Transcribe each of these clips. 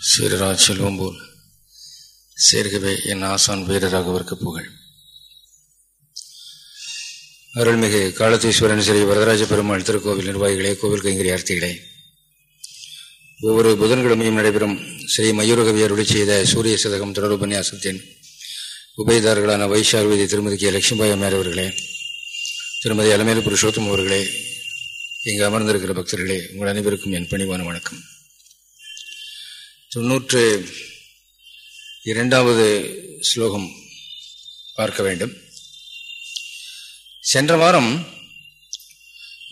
சீரராஜ் செல்வம் போல் என் ஆசான் வீரராகவருக்கு புகழ். அருள்மிகு காலத்தீஸ்வரன் ஸ்ரீ வரதராஜ பெருமாள் திருக்கோவில் நிர்வாகிகளே கோவில் கைங்கரியார்த்திகளே ஒவ்வொரு புதன்கிழமையும் நடைபெறும் ஸ்ரீ மயூரகவியர் ஒளி செய்த சூரிய சதகம் தொடர் உபன்யாசத்தின் உபயதாரர்களான வைஷார்வதி திருமதி கே. லட்சுமிபாய் அம்மையார் அவர்களே திருமதி அலமேலு புருஷோத்தம் அவர்களே இங்கு அமர்ந்திருக்கிற பக்தர்களே உங்கள் அனைவருக்கும் என் பணிவான வணக்கம். தொன்னூற்று இரண்டாவது ஸ்லோகம் பார்க்க வேண்டும். சென்ற வாரம்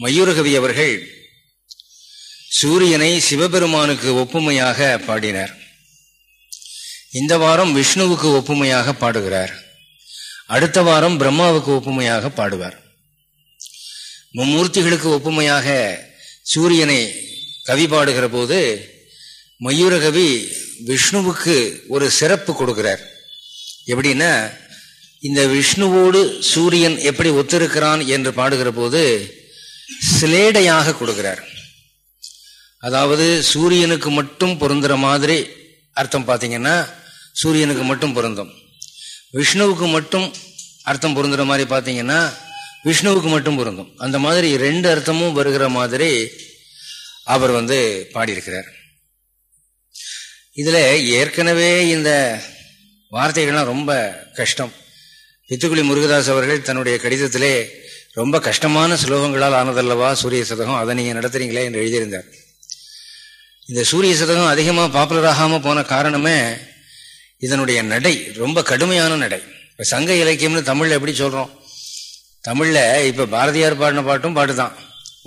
மயூரகவி அவர்கள் சூரியனை சிவபெருமானுக்கு ஒப்புமையாக பாடினார். இந்த வாரம் விஷ்ணுவுக்கு ஒப்புமையாக பாடுகிறார். அடுத்த வாரம் பிரம்மாவுக்கு ஒப்புமையாக பாடுவார். மும்மூர்த்திகளுக்கு ஒப்புமையாக சூரியனை கவி பாடுகிற போது மயூரகவி விஷ்ணுவுக்கு ஒரு சிறப்பு கொடுக்கிறார். எப்படின்னா இந்த விஷ்ணுவோடு சூரியன் எப்படி ஒத்திருக்கிறான் என்று பாடுகிற போது சிலேடையாக கொடுக்கிறார். அதாவது சூரியனுக்கு மட்டும் பொருந்துற மாதிரி அர்த்தம் பார்த்தீங்கன்னா சூரியனுக்கு மட்டும் பொருந்தும். விஷ்ணுவுக்கு மட்டும் அர்த்தம் பொருந்துற மாதிரி பார்த்தீங்கன்னா விஷ்ணுவுக்கு மட்டும் பொருந்தும். அந்த மாதிரி ரெண்டு அர்த்தமும் வருகிற மாதிரி அவர் வந்து பாடியிருக்கிறார். இதில் ஏற்கனவே இந்த வார்த்தைகள்லாம் ரொம்ப கஷ்டம். பித்துக்குழி முருகதாஸ் அவர்கள் தன்னுடைய கடிதத்திலே ரொம்ப கஷ்டமான சுலோகங்களால் ஆனதல்லவா சூரிய சதகம் அதை நீங்கள் நடத்துறீங்களே என்று எழுதியிருந்தார். இந்த சூரிய சதகம் அதிகமாக பாப்புலர் ஆகாமல் போன காரணமே இதனுடைய நடை ரொம்ப கடுமையான நடை. இப்போ சங்க இலக்கியம்னு தமிழில் எப்படி சொல்கிறோம் தமிழில் இப்போ பாரதியார் பாடின பாட்டும் பாட்டு தான்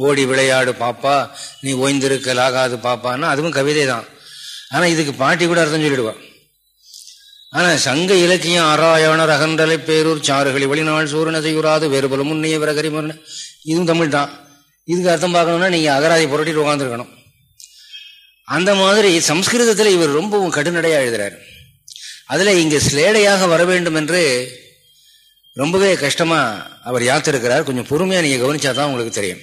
ஓடி விளையாடு பாப்பா நீ ஓய்ந்திருக்கலாகாது பாப்பான்னா அதுவும் கவிதை தான் ஆனால் இதுக்கு பாட்டி கூட அர்த்தம் சொல்லிடுவான் ஆனா சங்க இலக்கியம் ஆராயணர் அகன்றலை பேரூர் சாறுகளி வெளிநாள் சூரியன செய்யுறாது வேறுபல முன்னைய விரகரி முரண. இதுவும் தமிழ் தான். இதுக்கு அர்த்தம் பார்க்கணும்னா நீங்க அகராதி புரட்டிட்டு உட்காந்துருக்கணும் அந்த மாதிரி சம்ஸ்கிருதத்தில் இவர் ரொம்பவும் கடுநடையா எழுதுறாரு. அதுல இங்க ஸ்லேடையாக வர வேண்டும் என்று ரொம்பவே கஷ்டமா அவர் யாத்திருக்கிறார். கொஞ்சம் பொறுமையா நீங்க கவனிச்சா தான் உங்களுக்கு தெரியும்.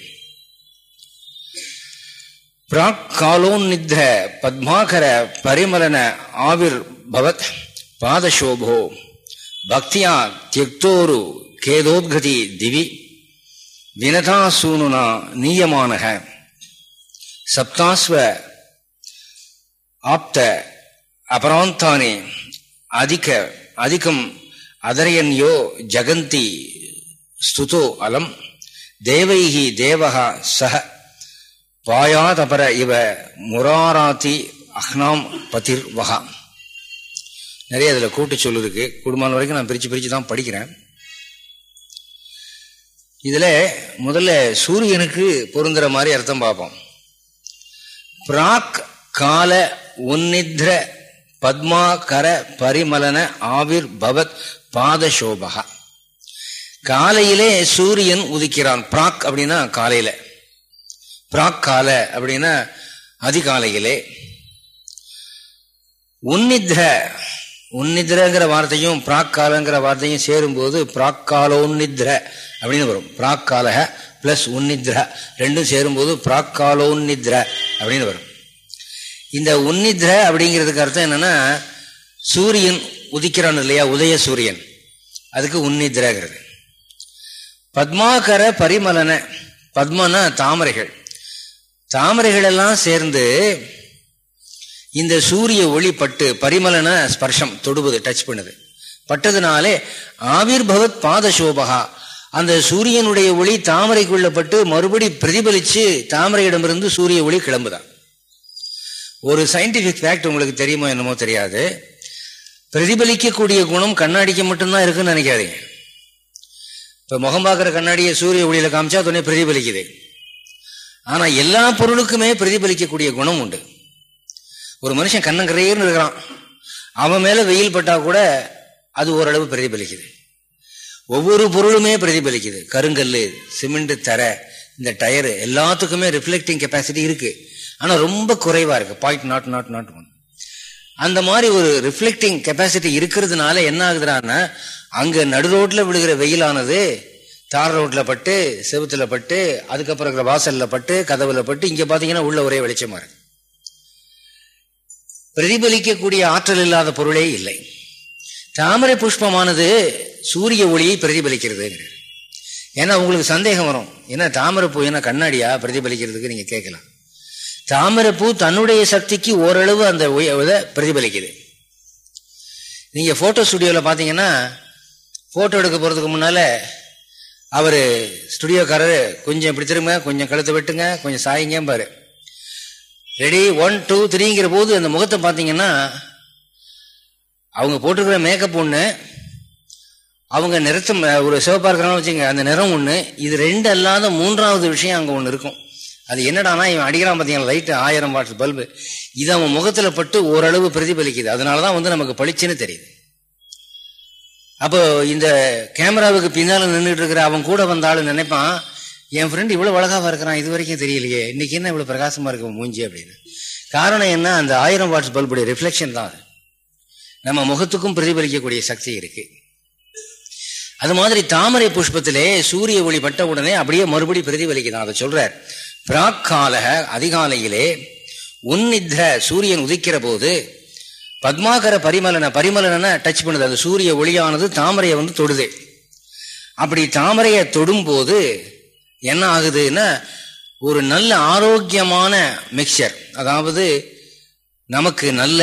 பிராக் காலோன்னித்த பத்மாகர பரிமலன ஆவிர் பவத் பாதசோபோ. பக்தியா தியக்தோரு கேதோத்கதி திவி. வினதாசூனுனா நீயமானக. சப்தாஸ்வ ஆப்த அபராந்தானே அதிக அதிகம் அதரையன்யோ ஜகந்தி ஸ்துதோ அலம். தேவைகி தேவகா சக வாயாதபர இவ முராராத்தி அஹ்னாம் பதிர் வகா நிறைய அதில் கூட்டு சொல் இருக்கு. குடும்பம் வரைக்கும் நான் பிரித்து பிரித்து தான் படிக்கிறேன். இதில் முதல்ல சூரியனுக்கு பொருந்துகிற மாதிரி அர்த்தம் பார்ப்போம். பிராக் கால உன்னித்ர பத்மா கர பரிமலன ஆவிர் பவத் பாதசோபகா. காலையிலே சூரியன் உதிக்கிறான். பிராக் அப்படின்னா காலையில். பிராக் கால அப்படின்னா அதிகாலையிலே. உன்னித்ர உன்னித்ரங்கிற வார்த்தையும் பிராக்காலங்கிற வார்த்தையும் சேரும்போது பிராக்காலோன்னித்ர அப்படின்னு வரும். பிராக்காலக பிளஸ் உன்னித்ர ரெண்டும் சேரும்போது பிராக்காலோன்னித்ர அப்படின்னு வரும். இந்த உன்னித்ர அப்படிங்கிறதுக்கு அர்த்தம் என்னன்னா சூரியன் உதிக்கிறான் இல்லையா? உதய சூரியன். அதுக்கு உன்னித்ரங்கிறது. பத்மாகர பரிமலன பத்மனா தாமரைகள். தாமரைகள் எல்லாம் சேர்ந்து இந்த சூரிய ஒளி பட்டு பரிமலன ஸ்பர்ஷம் தொடுவது டச் பண்ணுது. பட்டதுனாலே ஆவிர் பவத் பாத சோபகா அந்த சூரியனுடைய ஒளி தாமரைக்குள்ள பட்டு மறுபடி பிரதிபலிச்சு தாமரையிடமிருந்து சூரிய ஒளி கிளம்புதான் ஒரு சயின்டிபிக் ஃபேக்ட் உங்களுக்கு தெரியுமோ என்னமோ தெரியாது. பிரதிபலிக்கக்கூடிய குணம் கண்ணாடிக்கு மட்டும்தான் இருக்குன்னு நினைக்காதீங்க. இப்ப முகம் பார்க்குற கண்ணாடியை சூரிய ஒளியில காமிச்சா துணை பிரதிபலிக்குது. ஆனா எல்லா பொருளுக்குமே பிரதிபலிக்கக்கூடிய குணம் உண்டு. ஒரு மனுஷன் கண்ணங்கரையர்னு இருக்கிறான். அவன் மேல வெயில் பட்டா கூட அது ஓரளவு பிரதிபலிக்குது. ஒவ்வொரு பொருளுமே பிரதிபலிக்குது. கருங்கல் சிமெண்ட் தர இந்த டயரு எல்லாத்துக்குமே ரிஃப்ளெக்டிங் கெப்பாசிட்டி இருக்கு. ஆனா ரொம்ப குறைவா இருக்கு. Point not not not one அந்த மாதிரி ஒரு ரிஃப்ளெக்டிங் கெப்பாசிட்டி இருக்கிறதுனால என்ன ஆகுதுறான்னா அங்க நடு ரோட்ல விழுகிற வெயிலானது தார் ரோட்ல பட்டு செவுத்தில் பட்டு அதுக்கப்புறம் இருக்கிற வாசல்ல பட்டு கதவுல பட்டு இங்க பாத்தீங்கன்னா உள்ள ஒரே வெளிச்சமா இருக்கு. பிரதிபலிக்கக்கூடிய ஆற்றல் இல்லாத பொருளே இல்லை. தாமரை புஷ்பமானது சூரிய ஒளியை பிரதிபலிக்கிறது ஏன்னா உங்களுக்கு சந்தேகம் வரும். ஏன்னா தாமரை பூ என்ன கண்ணாடியா பிரதிபலிக்கிறதுக்கு நீங்க கேட்கலாம். தாமரை பூ தன்னுடைய சக்திக்கு ஓரளவு அந்த பிரதிபலிக்குது. நீங்க போட்டோ ஸ்டுடியோவில் பார்த்தீங்கன்னா போட்டோ எடுக்க போறதுக்கு முன்னால அவர் ஸ்டுடியோக்காரர் கொஞ்சம் இப்படி திரும்ப கொஞ்சம் கழுத்தை வெட்டுங்க கொஞ்சம் சாயிங்க பாரு. ரெடி ஒன் டூ த்ரீங்கிற போது அந்த முகத்தை பார்த்தீங்கன்னா அவங்க போட்டிருக்கிற மேக்கப் ஒன்று அவங்க நிறத்தம் ஒரு சிவப்பா இருக்கிறான்னு வச்சுங்க அந்த நிறம் ஒன்று இது ரெண்டு அல்லாத மூன்றாவது விஷயம் அங்கே ஒன்று இருக்கும். அது என்னடானா இவன் அடிக்கிறான் பார்த்தீங்கன்னா லைட்டு ஆயிரம் வாட்ஸ் பல்பு இது அவன் முகத்தில் பட்டு ஓரளவு பிரதிபலிக்குது. அதனால தான் வந்து நமக்கு பளிச்சுன்னு தெரியுது. அப்போ இந்த கேமராவுக்கு பின்னால் நின்றுட்டு இருக்கிற அவன் கூட வந்தாலும் நினைப்பான் என் ஃப்ரெண்ட் இவ்வளோ அழகாக இருக்கிறான் இது வரைக்கும் தெரியலையே. இன்னைக்கு என்ன இவ்வளோ பிரகாசமாக இருக்கு மூஞ்சி? அப்படின்னு. காரணம் என்ன? அந்த ஆயிரம் வாட்ஸ் பல்புடைய ரிஃப்ளெக்ஷன் தான் நம்ம முகத்துக்கும் பிரதிபலிக்கக்கூடிய சக்தி இருக்கு. அது மாதிரி தாமரை புஷ்பத்திலே சூரிய ஒளி பட்ட உடனே அப்படியே மறுபடி பிரதிபலிக்குதான். அதை சொல்றார். பிராக்கால அதிகாலையிலே உன்னித்ர சூரியன் உதிக்கிற போது பத்மாகர பரிமலன பரிமலன டச் பண்ணுது. அது சூரிய ஒளியானது தாமரையை வந்து தொடுது. அப்படி தாமரையை தொடும்போது என்ன ஆகுதுன்னா ஒரு நல்ல ஆரோக்கியமான மிக்சர் அதாவது நமக்கு நல்ல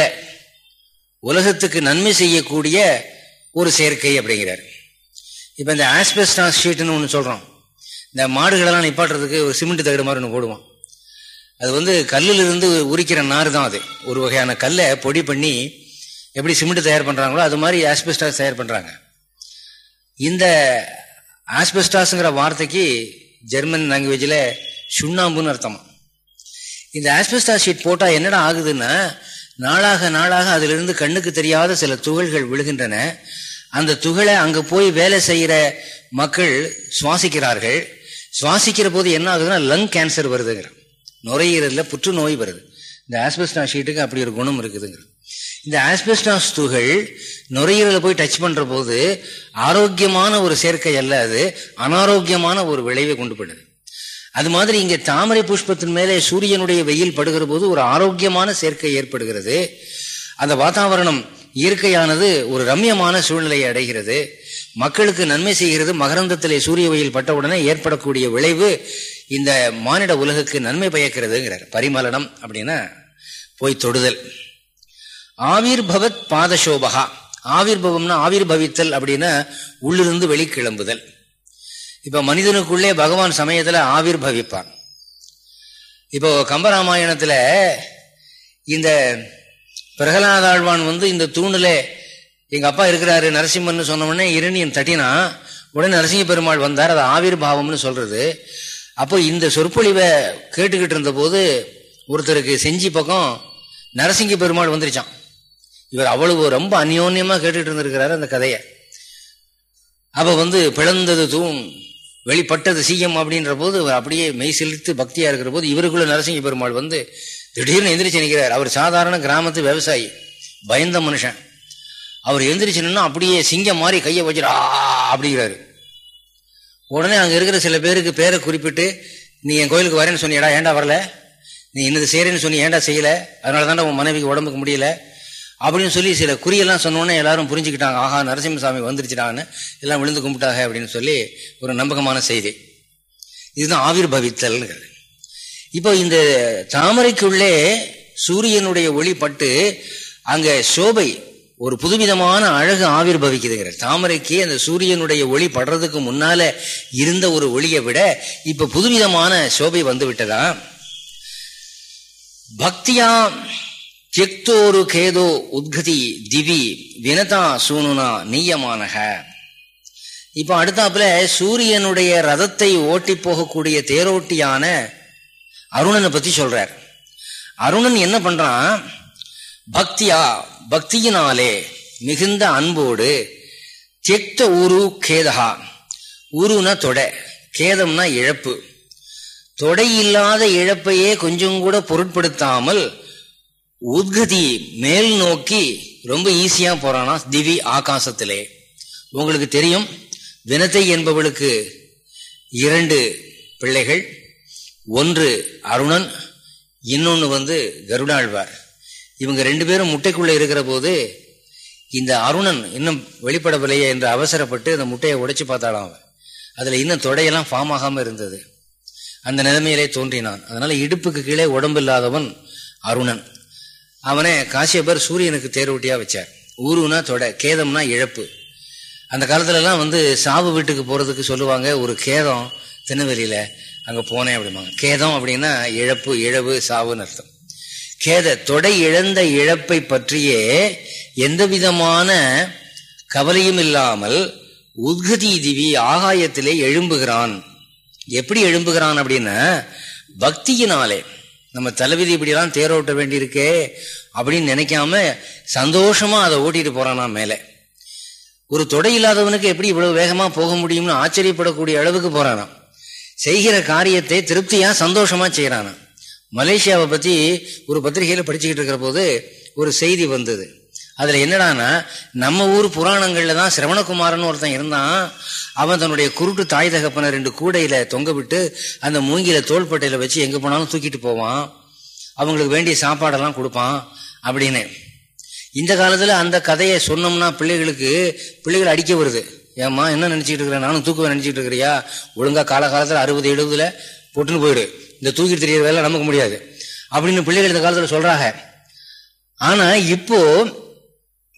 உலகத்துக்கு நன்மை செய்யக்கூடிய ஒரு சேர்க்கை அப்படிங்கிறார். இப்போ இந்த ஆஸ்பெஸ்டாஸ் ஷீட்னு ஒன்று சொல்கிறோம் இந்த மாடுகளெல்லாம் நிப்பாட்டுறதுக்கு ஒரு சிமெண்ட் தகடு மாதிரி ஒன்று போடுவோம். அது வந்து கல்லிலிருந்து உரிக்கிற நார் தான் அது. ஒரு வகையான கல்லை பொடி பண்ணி எப்படி சிமெண்ட் தயார் பண்ணுறாங்களோ அது மாதிரி ஆஸ்பெஸ்டாஸ் தயார் பண்ணுறாங்க இந்த ஆஸ்பெஸ்டாஸுங்கிற வார்த்தைக்கு ஜெர்மன் லாங்குவேஜில் சுண்ணாம்புன்னு அர்த்தம். இந்த ஆஸ்பெஸ்டாஸ் ஷீட் போட்டால் என்னடா ஆகுதுன்னா நாளாக நாளாக அதிலிருந்து கண்ணுக்கு தெரியாத சில துகள்கள் விழுகின்றன. அந்த துகளை அங்கே போய் வேலை செய்கிற மக்கள் சுவாசிக்கிறார்கள். சுவாசிக்கிற போது என்ன ஆகுதுன்னா லங் கேன்சர் வருதுங்கிற. நுரையீரலில் புற்றுநோய் வருது. இந்த ஆஸ்பெஸ்டா ஷீட்டுக்கு அப்படி ஒரு குணம் இருக்குதுங்கிறது. இந்த ஆஸ்பெஸ்டாஸ் துகள் நுரையீரலை போய் டச் பண்ற போது ஆரோக்கியமான ஒரு சேர்க்கை அல்ல அது அனாரோக்கியமான ஒரு விளைவை கொண்டு போடுது அது மாதிரி இங்கே தாமரை புஷ்பத்தின் மேலே சூரியனுடைய வெயில் படுகிற போது ஒரு ஆரோக்கியமான சேர்க்கை ஏற்படுகிறது. அந்த வாத்தாவரணம் இயற்கையானது ஒரு ரம்யமான சூழ்நிலையை அடைகிறது. மக்களுக்கு நன்மை செய்கிறது மகரந்தத்திலே சூரிய வெயில் பட்டவுடனே ஏற்படக்கூடிய விளைவு இந்த மானிட உலகுக்கு நன்மை பயக்கிறதுங்கிறார். பரிமலனம் அப்படின்னா போய் தொடுதல். ஆவிர் பவத் பாதசோபகா. ஆவிர் பவம்னா ஆவிர் பவித்தல் அப்படின்னா உள்ளிருந்து வெளிக்கிளம்புதல். இப்ப மனிதனுக்குள்ளே பகவான் சமயத்துல ஆவிர் பவிப்பான் இப்போ கம்பராமாயணத்துல இந்த பிரகலாதாழ்வான் வந்து இந்த தூணில் எங்க அப்பா இருக்கிறாரு நரசிம்மன் சொன்ன உடனே இரணியன் தட்டினா உடனே நரசிங்க பெருமாள் வந்தார் அது ஆவிர் பாவம்னு சொல்றது. அப்போ இந்த சொற்பொழிவை கேட்டுக்கிட்டு இருந்த போது ஒருத்தருக்கு செஞ்சி பக்கம் நரசிங்க பெருமாள் வந்துருச்சான் இவர் அவ்வளவு ரொம்ப அந்யோன்யமா கேட்டுக்கிட்டு இருந்திருக்கிறாரு அந்த கதையை. அப்போ வந்து பிளந்தது தூண் வெளிப்பட்டது சீயம் அப்படின்ற போது அப்படியே மெய் செலுத்து பக்தியா இருக்கிற போது இவருக்குள்ள நரசிங்க பெருமாள் வந்து திடீர்னு எந்திரிச்சு நிற்கிறார் அவர் சாதாரண கிராமத்து விவசாயி பயந்த மனுஷன். அவர் எந்திரிச்சுன்னா அப்படியே சிங்கம் மாதிரி கையை வச்சுடா அப்படிங்கிறாரு. உடனே அங்கே இருக்கிற சில பேருக்கு பேரை குறிப்பிட்டு நீ என் கோயிலுக்கு வரேன்னு சொன்னியடா ஏண்டா வரல? நீ இன்னது செய்யறேன்னு சொன்னி ஏண்டா செய்யலை? அதனால தான் உன் மனைவிக்கு உடம்புக்கு முடியல? அப்படின்னு சொல்லி சில குறியெல்லாம் சொன்னோன்னே எல்லாரும் புரிஞ்சுக்கிட்டாங்க. ஆஹா நரசிம்மசாமி வந்துருச்சுடான்னு எல்லாம் விழுந்து கும்பிட்டாங்க அப்படின்னு சொல்லி ஒரு நம்பகமான செய்தி. இதுதான் ஆவிர் பவித்தல்ங்கிறது இப்போ இந்த தாமரைக்குள்ளே சூரியனுடைய ஒளி பட்டு சோபை ஒரு புதுவிதமான அழகு ஆவிர் தாமரைக்கு அந்த சூரியனுடைய ஒளி படுறதுக்கு முன்னால இருந்த ஒரு ஒளியை விட இப்ப புதுவிதமான சோபை வந்து விட்டதா பக்தியா தியக்தோரு கேதோ உத்கதி திவி வினதா சூனுனா நீயமானக. இப்ப அடுத்தாப்புல சூரியனுடைய ரதத்தை ஓட்டி போகக்கூடிய தேரோட்டியான அருணனை பத்தி சொல்றார். அருணன் என்ன பண்றான்? பக்தியா பக்தியினாலே மிகுந்த அன்போடு தியக்த ஊரு கேதகா. உருனா தொடை. கேதம்னா இழப்பு. தொடை இல்லாத இழப்பையே கொஞ்சம் கூட பொருட்படுத்தாமல் உத்கதி மேல் நோக்கி ரொம்ப ஈஸியாக போகிறானா திவி ஆகாசத்திலே. உங்களுக்கு தெரியும் வினத்தை என்பவளுக்கு இரண்டு பிள்ளைகள். ஒன்று அருணன் இன்னொன்று வந்து கருடாழ்வார். இவங்க ரெண்டு பேரும் முட்டைக்குள்ளே இருக்கிற போது இந்த அருணன் இன்னும் வெளிப்படவில்லையே என்று அவசரப்பட்டு அந்த முட்டையை உடைச்சு பார்த்தாலாம் அவன். அதில் இன்னும் தொடையெல்லாம் ஃபார்ம் ஆகாமல் இருந்தது. அந்த நிலைமையிலே தோன்றினான். அதனால் இடுப்புக்கு கீழே உடம்பு இல்லாதவன் அருணன். அவனை காசியப்பர் சூரியனுக்கு தேர்வட்டியா வச்சார். ஊருனா தொடை கேதம்னா இழப்பு. அந்த காலத்துலலாம் வந்து சாவு வீட்டுக்கு போகிறதுக்கு சொல்லுவாங்க ஒரு கேதம் திருநெல்வேலியில் அங்கே போனேன் அப்படிம்பாங்க. கேதம் அப்படின்னா இழப்பு இழவு சாவுன்னு அர்த்தம். கேத தொடை இழந்த இழப்பை பற்றியே எந்த விதமான கவலையும் இல்லாமல் உத்கதி திவி ஆகாயத்திலே எழும்புகிறான். எப்படி எழும்புகிறான் அப்படின்னா பக்தியினாலே. நம்ம தலைவிதி இப்படிலாம் தேரோட்ட வேண்டியிருக்கே அப்படின்னு நினைக்காம சந்தோஷமா அதை ஓட்டிட்டு போறானா மேலே. ஒரு தொடை இல்லாதவனுக்கு எப்படி இவ்வளவு வேகமா போக முடியும்னு ஆச்சரியப்படக்கூடிய அளவுக்கு போறானா. செய்கிற காரியத்தை திருப்தியா சந்தோஷமா செய்யறானா மலேசியாவை பத்தி ஒரு பத்திரிகையில படிச்சுக்கிட்டு இருக்கிற போது ஒரு செய்தி வந்தது. அதுல என்னடானா நம்ம ஊர் புராணங்கள்ல தான் சிரவணகுமாரன் ஒருத்தன் இருந்தான். அவன் தன்னுடைய குருட்டு தாய் தகப்பனை ரெண்டு கூடையில தொங்க விட்டு அந்த மூங்கில தோள்பட்டையில வச்சு எங்க போனாலும் தூக்கிட்டு போவான். அவங்களுக்கு வேண்டிய சாப்பாடெல்லாம் கொடுப்பான் அப்படின்னு. இந்த காலத்துல அந்த கதையை சொன்னோம்னா பிள்ளைகளுக்கு பிள்ளைகள் அடிக்க வருது. ஏம்மா என்ன நினைச்சிட்டு இருக்கிற? நானும் தூக்குவேன் நினைச்சிட்டு இருக்கிறியா? ஒழுங்கா காலகாலத்துல அறுபது எழுபதுல பொட்டுன்னு போயிடு. இந்த தூக்கிட்டு தெரியற வேலை நமக்கு முடியாது. அப்படின்னு பிள்ளைகள் இந்த காலத்தில் சொல்றாங்க. ஆனா இப்போ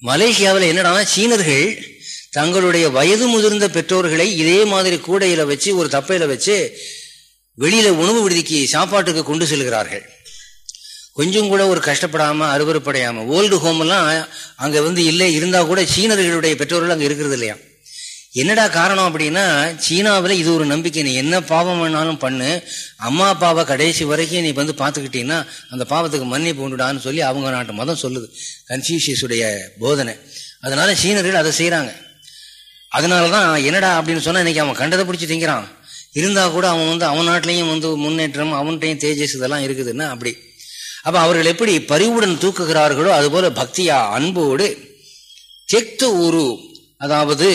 மலேசியாவில் என்னடா சீனர்கள் தங்களுடைய வயது முதிர்ந்த பெற்றோர்களை இதே மாதிரி கூடையில வச்சு ஒரு தப்பையில வச்சு வெளியில உணவு விடுதிக்கு சாப்பாட்டுக்கு கொண்டு செல்கிறார்கள். கொஞ்சம் கூட ஒரு கஷ்டப்படாம அறுவறுப்படையாம ஓல்டு ஹோம் எல்லாம் அங்க வந்து இல்லை இருந்தா கூட சீனர்களுடைய பெற்றோர்கள் அங்க இருக்கிறது இல்லையா? என்னடா காரணம் அப்படின்னா சீனாவில் இது ஒரு நம்பிக்கை. நீ என்ன பாவம் வேணாலும் பண்ணு. அம்மா அப்பாவை கடைசி வரைக்கும் நீ வந்து பார்த்துக்கிட்டீங்கன்னா அந்த பாவத்துக்கு மன்னிப்பு உண்டுடான்னு சொல்லி அவங்க நாட்டு மதம் சொல்லுது. கன்ஃபியூஷியஸுடைய போதனை. அதனால சீனர்கள் அதை செய்கிறாங்க அதனால தான் என்னடா அப்படின்னு சொன்னால் இன்னைக்கு அவன் கண்டதை பிடிச்சி திங்கிறான். இருந்தால் கூட அவன் வந்து அவன் நாட்டிலையும் வந்து முன்னேற்றம் அவன்கிட்டையும் தேஜஸ் இதெல்லாம் இருக்குதுன்னா அப்படி. அப்போ அவர்கள் எப்படி பரிவுடன் தூக்குகிறார்களோ அதுபோல பக்தியா அன்போடு தெக்து ஊரு அதாவது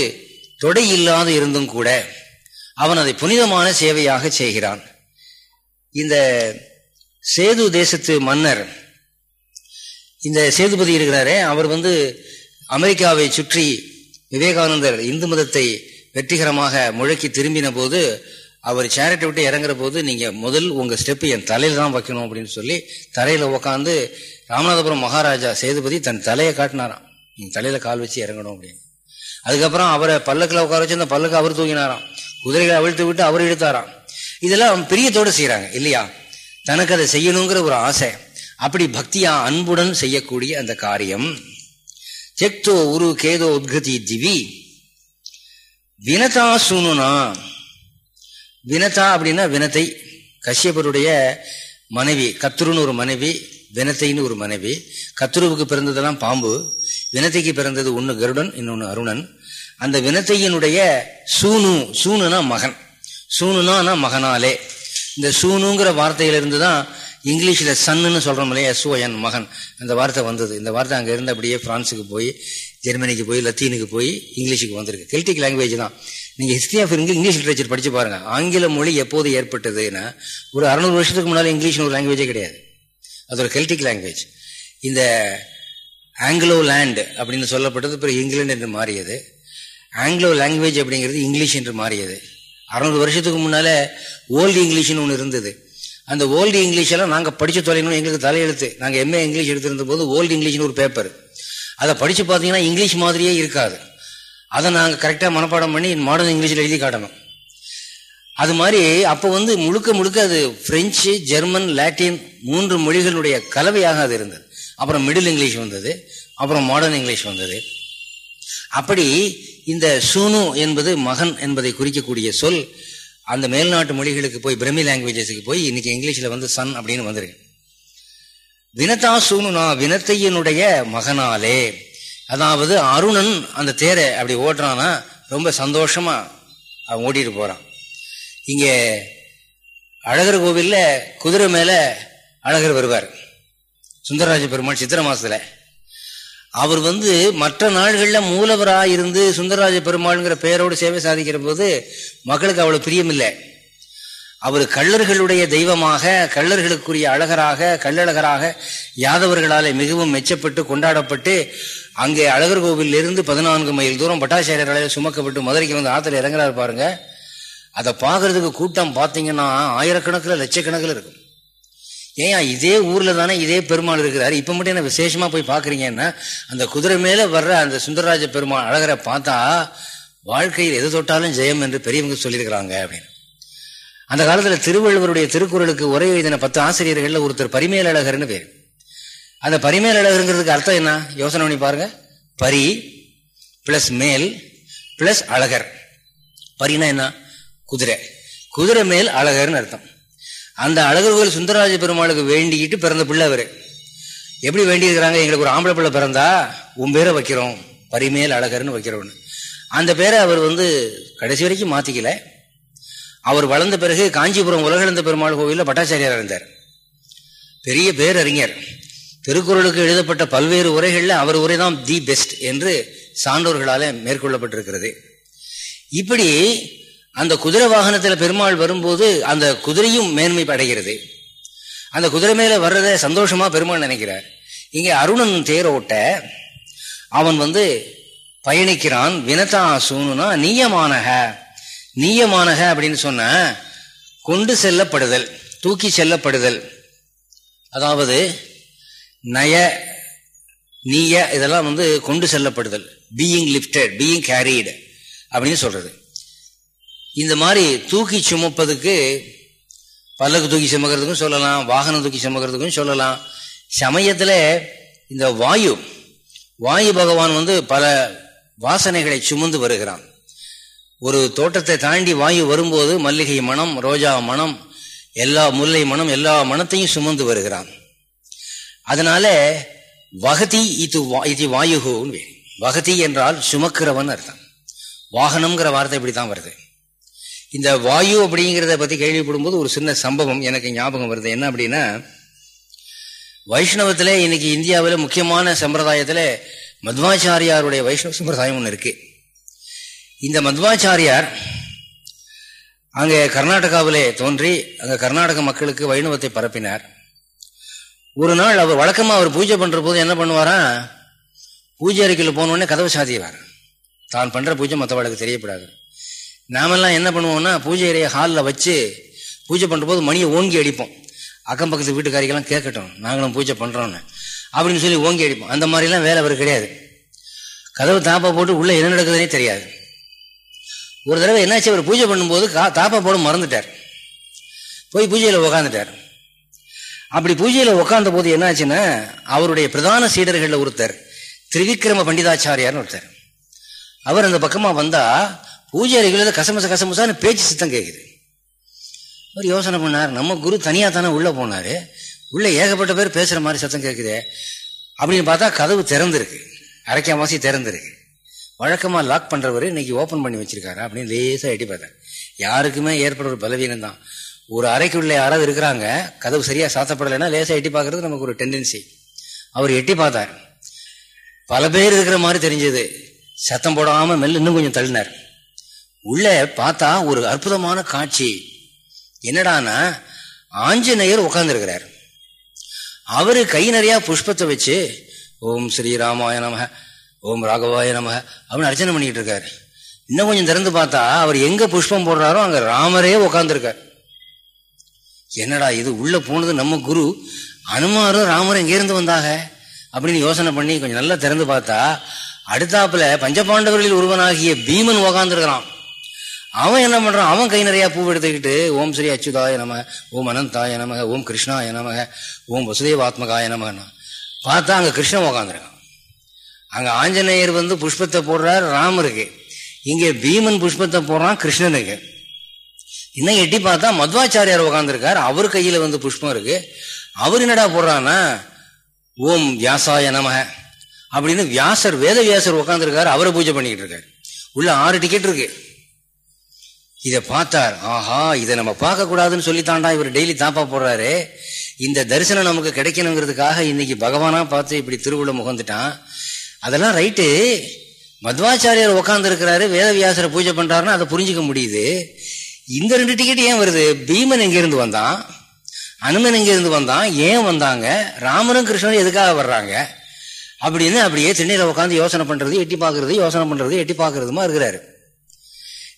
தொடை இல்லாத இருந்தும் கூட அவன் அதை புனிதமான சேவையாக செய்கிறான். இந்த சேது தேசத்து மன்னர் இந்த சேதுபதி இருக்கிறாரே அவர் வந்து அமெரிக்காவை சுற்றி விவேகானந்தர் இந்து மதத்தை வெற்றிகரமாக முழக்கி திரும்பின போது அவர் சேரட்டை விட்டு இறங்குற போது நீங்க முதல் உங்க ஸ்டெப் என் தலையில தான் வைக்கணும் அப்படின்னு சொல்லி தலையில உட்காந்து ராமநாதபுரம் மகாராஜா சேதுபதி தன் தலையை காட்டினாராம். நீங்க தலையில கால் வச்சு இறங்கணும் அப்படின்னு. அதுக்கப்புறம் அவரை பல்லக்கில் உட்கார வச்சு அந்த பல்லக்கு அவர் தூக்கினாராம் குதிரைகளை அவிழ்த்து விட்டு அவர் எடுத்தாராம் இதெல்லாம் பிரியத்தோடு செய்யறாங்க இல்லையா? தனக்கு அதை செய்யணுங்கிற ஒரு ஆசை. அப்படி பக்தியா அன்புடன் செய்யக்கூடிய அந்த காரியம். தெக்தோ உரு கேதோ உத்கதி திவி. வினதா சூனுனா. வினதா அப்படின்னா வினத்தை. கஷ்யப்பருடைய மனைவி கத்துருன்னு ஒரு மனைவி வினத்தைன்னு ஒரு மனைவி. கத்துருவுக்கு பிறந்ததெல்லாம் பாம்பு. வினத்தைக்கு பிறந்தது ஒன்று கருடன் இன்னொன்று அருணன். அந்த வினத்தையினுடைய சூனு சூனுனா மகன். சூனுனா மகனாலே. இந்த சூனுங்கிற வார்த்தையிலிருந்து தான் இங்கிலீஷில் சன்னுன்னு சொல்கிறோம் இல்லையா? எஸ்ஓஎன் மகன். அந்த வார்த்தை வந்தது. இந்த வார்த்தை அங்கே இருந்து அப்படியே ஃப்ரான்ஸுக்கு போய் ஜெர்மனிக்கு போய் லத்தீனுக்கு போய் இங்கிலீஷுக்கு வந்திருக்கு. கெல்டிக் லாங்குவேஜ் தான். நீங்கள் ஹிஸ்ட்ரி ஆஃப் இங்கிலீஷ் லிட்ரேச்சர் படிச்சு பாருங்கள் ஆங்கில மொழி எப்போது ஏற்பட்டதுன்னா ஒரு அறுநூறு வருஷத்துக்கு முன்னால் இங்கிலீஷ்னு ஒரு லாங்குவேஜே கிடையாது. அது ஒரு கெல்டிக் லாங்குவேஜ் இந்த ஆங்கிலோ லேண்ட் அப்படின்னு சொல்லப்பட்டது பிறகு இங்கிலாந்து என்று மாறியது. ஆங்கிலோ லாங்குவேஜ் அப்படிங்கிறது இங்கிலீஷ் என்று மாறியது. அறுநூறு வருஷத்துக்கு முன்னால ஓல்டு இங்கிலீஷ்னு ஒன்று இருந்தது. அந்த ஓல்டு இங்கிலீஷெல்லாம் நாங்கள் படித்து தொலைணும் எங்களுக்கு தலையெழுத்து. நாங்கள் எம்ஏ இங்கிலீஷ் எடுத்திருந்த போது ஓல்டு இங்கிலீஷ்னு ஒரு பேப்பர் அதை படித்து பார்த்தீங்கன்னா இங்கிலீஷ் மாதிரியே இருக்காது. அதை நாங்கள் கரெக்டாக மனப்பாடம் பண்ணி மாடர்ன் இங்கிலீஷில் எழுதி காட்டணும். அது மாதிரி அப்போ வந்து முழுக்க முழுக்க அது பிரெஞ்சு ஜெர்மன் லாட்டின் மூன்று மொழிகளுடைய கலவையாக அது இருந்தது. அப்புறம் மிடில் இங்கிலீஷ் வந்தது அப்புறம் மாடர்ன் இங்கிலீஷ் வந்தது. அப்படி இந்த சூனு என்பது மகன் என்பதை குறிக்கக்கூடிய சொல் அந்த மேல்நாட்டு மொழிகளுக்கு போய் பிரமி லாங்குவேஜஸுக்கு போய் இன்னைக்கு இங்கிலீஷில் வந்து சன் அப்படின்னு வந்திருக்கு. வினதா சூனுனா வினத்தையனுடைய மகனாலே. அதாவது அருணன் அந்த தேரை அப்படி ஓட்டுறான்னா ரொம்ப சந்தோஷமா அவன் ஓட்டிட்டு போறான். இங்கே அழகர் கோவிலில் குதிரை மேலே அழகர் வருவார். சுந்தரராஜ பெருமாள் சித்திர மாசத்துல. அவர் வந்து மற்ற நாடுகளில் மூலவராக இருந்து சுந்தரராஜ பெருமாள்ங்கிற பெயரோடு சேவை சாதிக்கிற போது மக்களுக்கு அவ்வளோ பிரியமில்லை. அவர் கள்ளர்களுடைய தெய்வமாக கள்ளர்களுக்குரிய அழகராக கள்ளழகராக யாதவர்களால் மிகவும் மெச்சப்பட்டு கொண்டாடப்பட்டு அங்கே அழகர் கோவிலிருந்து பதினான்கு மைல் தூரம் பட்டாச்சாரியர்களால் சுமக்கப்பட்டு மதுரைக்கு வந்து ஆற்றுல இறங்குறாரு பாருங்க. அதை பார்க்கறதுக்கு கூட்டம் பார்த்தீங்கன்னா ஆயிரக்கணக்கில் லட்சக்கணக்கில் இருக்கும். ஏன் இதே ஊர்ல தானே இதே பெருமாள் இருக்கிறாரு? இப்ப மட்டும் என்ன விசேஷமா போய் பாக்குறீங்கன்னா அந்த குதிரை மேல வர்ற அந்த சுந்தரராஜ பெருமாள் அழகரை பார்த்தா வாழ்க்கையில் எது தொட்டாலும் ஜெயம் என்று பெரியவங்க சொல்லியிருக்கிறாங்க அப்படின்னு. அந்த காலத்துல திருவள்ளுவருடைய திருக்குறளுக்கு உரை எழுதின பத்து ஆசிரியர்களில் ஒருத்தர் பரிமேலழகர்னு பேர். அந்த பரிமேலழகருங்கிறதுக்கு அர்த்தம் என்ன? யோசனை பண்ணி பாருங்க. பரி பிளஸ் மேல் பிளஸ் அழகர். பரினா என்ன? குதிரை. குதிரை மேல் அழகர்னு அர்த்தம். அந்த அழகர் கோயில் சுந்தரராஜ பெருமாளுக்கு வேண்டிக்கிட்டு பிறந்த பிள்ளை அவர். எப்படி வேண்டியிருக்கிறாங்க? எங்களுக்கு ஒரு ஆம்பளை பிள்ளை பிறந்தா உன் பேரை வைக்கிறோம். பரிமேல் அழகர்னு வைக்கிறோம்னு. அந்த பேரை அவர் வந்து கடைசி வரைக்கும் மாற்றிக்கல அவர் வளர்ந்த பிறகு காஞ்சிபுரம் உலகளந்த பெருமாள் கோவிலில் பட்டாச்சாரியார் இருந்தார். பெரிய பேரறிஞர். திருக்குறளுக்கு எழுதப்பட்ட பல்வேறு உரைகளில் அவர் உரை தான் தி பெஸ்ட் என்று சான்றோர்களால் மேற்கொள்ளப்பட்டிருக்கிறது. இப்படி அந்த குதிரை வாகனத்தில் பெருமாள் வரும்போது அந்த குதிரையும் மேன்மை அடைகிறது அந்த குதிரை மேல வர்றத சந்தோஷமா பெருமாள் நினைக்கிறார். இங்கே அருணன் தேரோட்ட அவன் வந்து பயணிக்கிறான் வினதா சூனுனா நீயமானக நீயமானக அப்படின்னு சொன்ன கொண்டு செல்லப்படுதல் தூக்கி செல்லப்படுதல். அதாவது நய நீய இதெல்லாம் வந்து கொண்டு செல்லப்படுதல். பீயிங் லிப்டட் பீயிங் கேரீடு அப்படின்னு சொல்றது. இந்த மாதிரி தூக்கி சுமப்பதுக்கு பல்லக்கு தூக்கி சுமக்கிறதுக்கும் சொல்லலாம் வாகனம் தூக்கி சுமக்கிறதுக்கும் சொல்லலாம். சமயத்தில் இந்த வாயு வாயு பகவான் வந்து பல வாசனைகளை சுமந்து வருகிறான். ஒரு தோட்டத்தை தாண்டி வாயு வரும்போது மல்லிகை மனம் ரோஜா மனம் எல்லா முல்லை மனம் எல்லா மனத்தையும் சுமந்து வருகிறான். அதனால வகதி இது இது வாயுகோன்னு வகதி என்றால் சுமக்கிறவன் அர்த்தம். வாகனம்ங்கிற வார்த்தை இப்படி தான் வருது. இந்த வாயு அப்படிங்கிறத பத்தி கேள்விப்படும்போது ஒரு சின்ன சம்பவம் எனக்கு ஞாபகம் வருது. என்ன அப்படின்னா வைஷ்ணவத்துல இன்னைக்கு இந்தியாவில் முக்கியமான சம்பிரதாயத்துல மத்வாச்சாரியாருடைய வைஷ்ணவ சம்பிரதாயம் ஒன்று இருக்கு. இந்த மத்வாச்சாரியார் அங்கே கர்நாடகாவிலே தோன்றி அங்கே கர்நாடக மக்களுக்கு வைணவத்தை பரப்பினார். ஒரு நாள் அவர் வழக்கமாக அவர் பூஜை பண்ணுற போது என்ன பண்ணுவாரா பூஜை அறிக்கையில் போனோடனே கதவை சாத்தியவார். தான் பண்ணுற பூஜை மற்றவர்களுக்கு தெரியப்படாது. நாமெல்லாம் என்ன பண்ணுவோம்னா பூஜை அறைய ஹாலில் வச்சு பூஜை பண்ணும்போது மணியை ஓங்கி அடிப்போம். அக்கம் பக்கத்து வீட்டுக்காரிக்கெல்லாம் கேட்கட்டும் நாங்களும் பூஜை பண்ணுறோன்னு அப்படின்னு சொல்லி ஓங்கி அடிப்போம். அந்த மாதிரிலாம் வேலை அவர் கிடையாது. கதவு தாப்பா போட்டு உள்ளே என்ன நடக்குதுன்னே தெரியாது. ஒரு தடவை என்னாச்சு அவர் பூஜை பண்ணும்போது தாப்பா போட மறந்துட்டார். போய் பூஜையில் உக்காந்துட்டார். அப்படி பூஜையில் உட்காந்த போது என்னாச்சுன்னா அவருடைய பிரதான சீடர்களில் ஒருத்தர் திரிவிக்ரம பண்டிதாச்சாரியார்னு ஒருத்தர். அவர் அந்த பக்கமாக வந்தால் பூஜை அறைகளில் கசமச கசமசான்னு பேச்சு சித்தம் கேட்குது அவர் யோசனை பண்ணார். நம்ம குரு தனியாக தானே உள்ளே போனார். உள்ளே ஏகப்பட்ட பேர் பேசுகிற மாதிரி சத்தம் கேட்குது அப்படின்னு பார்த்தா கதவு திறந்துருக்கு. அரைக்காமாசி திறந்துருக்கு. வழக்கமாக லாக் பண்ணுறவர் இன்னைக்கு ஓப்பன் பண்ணி வச்சிருக்காரு அப்படின்னு லேசாக எட்டி பார்த்தேன் யாருக்குமே ஏற்படுற ஒரு பலவீனம் தான். ஒரு அறைக்குள்ள யாராவது இருக்கிறாங்க கதவு சரியாக சாத்தப்படலைன்னா லேசாக எட்டி பார்க்கறது நமக்கு ஒரு டெண்டன்சி அவர் எட்டி பார்த்தார். பல பேர் இருக்கிற மாதிரி தெரிஞ்சது. சத்தம் போடாமல் மெல்ல இன்னும் கொஞ்சம் தள்ளினார். உள்ள பார்த்தா ஒரு அற்புதமான காட்சி. என்னடானா ஆஞ்சநேயர் உட்கார்ந்துருக்கிறார் அவரு கை நிறையா புஷ்பத்தை வச்சு ஓம் ஸ்ரீராமாய நமக ஓம் ராகவாய நமக அப்படின்னு அர்ச்சனை பண்ணிக்கிட்டு இருக்காரு இன்னும் கொஞ்சம் திறந்து பார்த்தா அவர் எங்க புஷ்பம் போடுறாரோ அங்க ராமரே உட்காந்துருக்கார் என்னடா இது உள்ள போனது நம்ம குரு அனுமாரும் ராமரும் எங்கேருந்து வந்தாக அப்படின்னு யோசனை பண்ணி கொஞ்சம் நல்லா திறந்து பார்த்தா அடுத்தாப்புல பஞ்சபாண்டவர்களில் ஒருவனாகிய பீமன் உக்காந்துருக்கிறான். அவன் என்ன பண்றான்? அவன் கை நிறைய பூ எடுத்துக்கிட்டு ஓம் ஸ்ரீ அச்சுதாய நம ஓம் அனந்தாய நமக ஓம் கிருஷ்ணாய நமக ஓம் வசுதேவாத்மகாய நமகன்னா பார்த்தா அங்க கிருஷ்ணன் உக்காந்துருக்கான். அங்க ஆஞ்சநேயர் வந்து புஷ்பத்தை போடுறார் ராமருக்கு. இங்க பீமன் புஷ்பத்தை போடுறான் கிருஷ்ணனுக்கு. இன்னும் எட்டி பார்த்தா மத்வாச்சாரியார் உட்காந்துருக்கார் அவர் கையில வந்து புஷ்பம் இருக்கு. அவர் என்னடா போடுறான்னா ஓம் வியாசாய நமக அப்படின்னு வியாசர் வேத வியாசர் உட்காந்துருக்காரு அவரை பூஜை பண்ணிக்கிட்டு இருக்காரு. உள்ள ஆறு டிக்கெட் இருக்கு. இதை பார்த்தார். ஆஹா இதை நம்ம பார்க்க கூடாதுன்னு சொல்லித்தாண்டா இவர் டெய்லி தாப்பா போடுறாரு. இந்த தரிசனம் நமக்கு கிடைக்கணுங்கிறதுக்காக இன்னைக்கு பகவானா பார்த்து இப்படி திருவுள்ள முகந்துட்டான் அதெல்லாம் ரைட்டு. மத்வாச்சாரியர் உட்காந்துருக்கிறாரு வேதவியாசரை பூஜை பண்றாருன்னா அதை புரிஞ்சுக்க முடியுது. இந்த ரெண்டு டிக்கெட் ஏன் வருது? பீமன் எங்கிருந்து வந்தான்? அனுமன் எங்கிருந்து வந்தான்? ஏன் வந்தாங்க? ராமரும் கிருஷ்ணரும் எதுக்காக வர்றாங்க? அப்படின்னு அப்படியே திண்ணையில உட்காந்து யோசனை பண்றது எட்டி பார்க்கறது யோசனை பண்றது எட்டி பார்க்கறதுமா இருக்கிறாரு.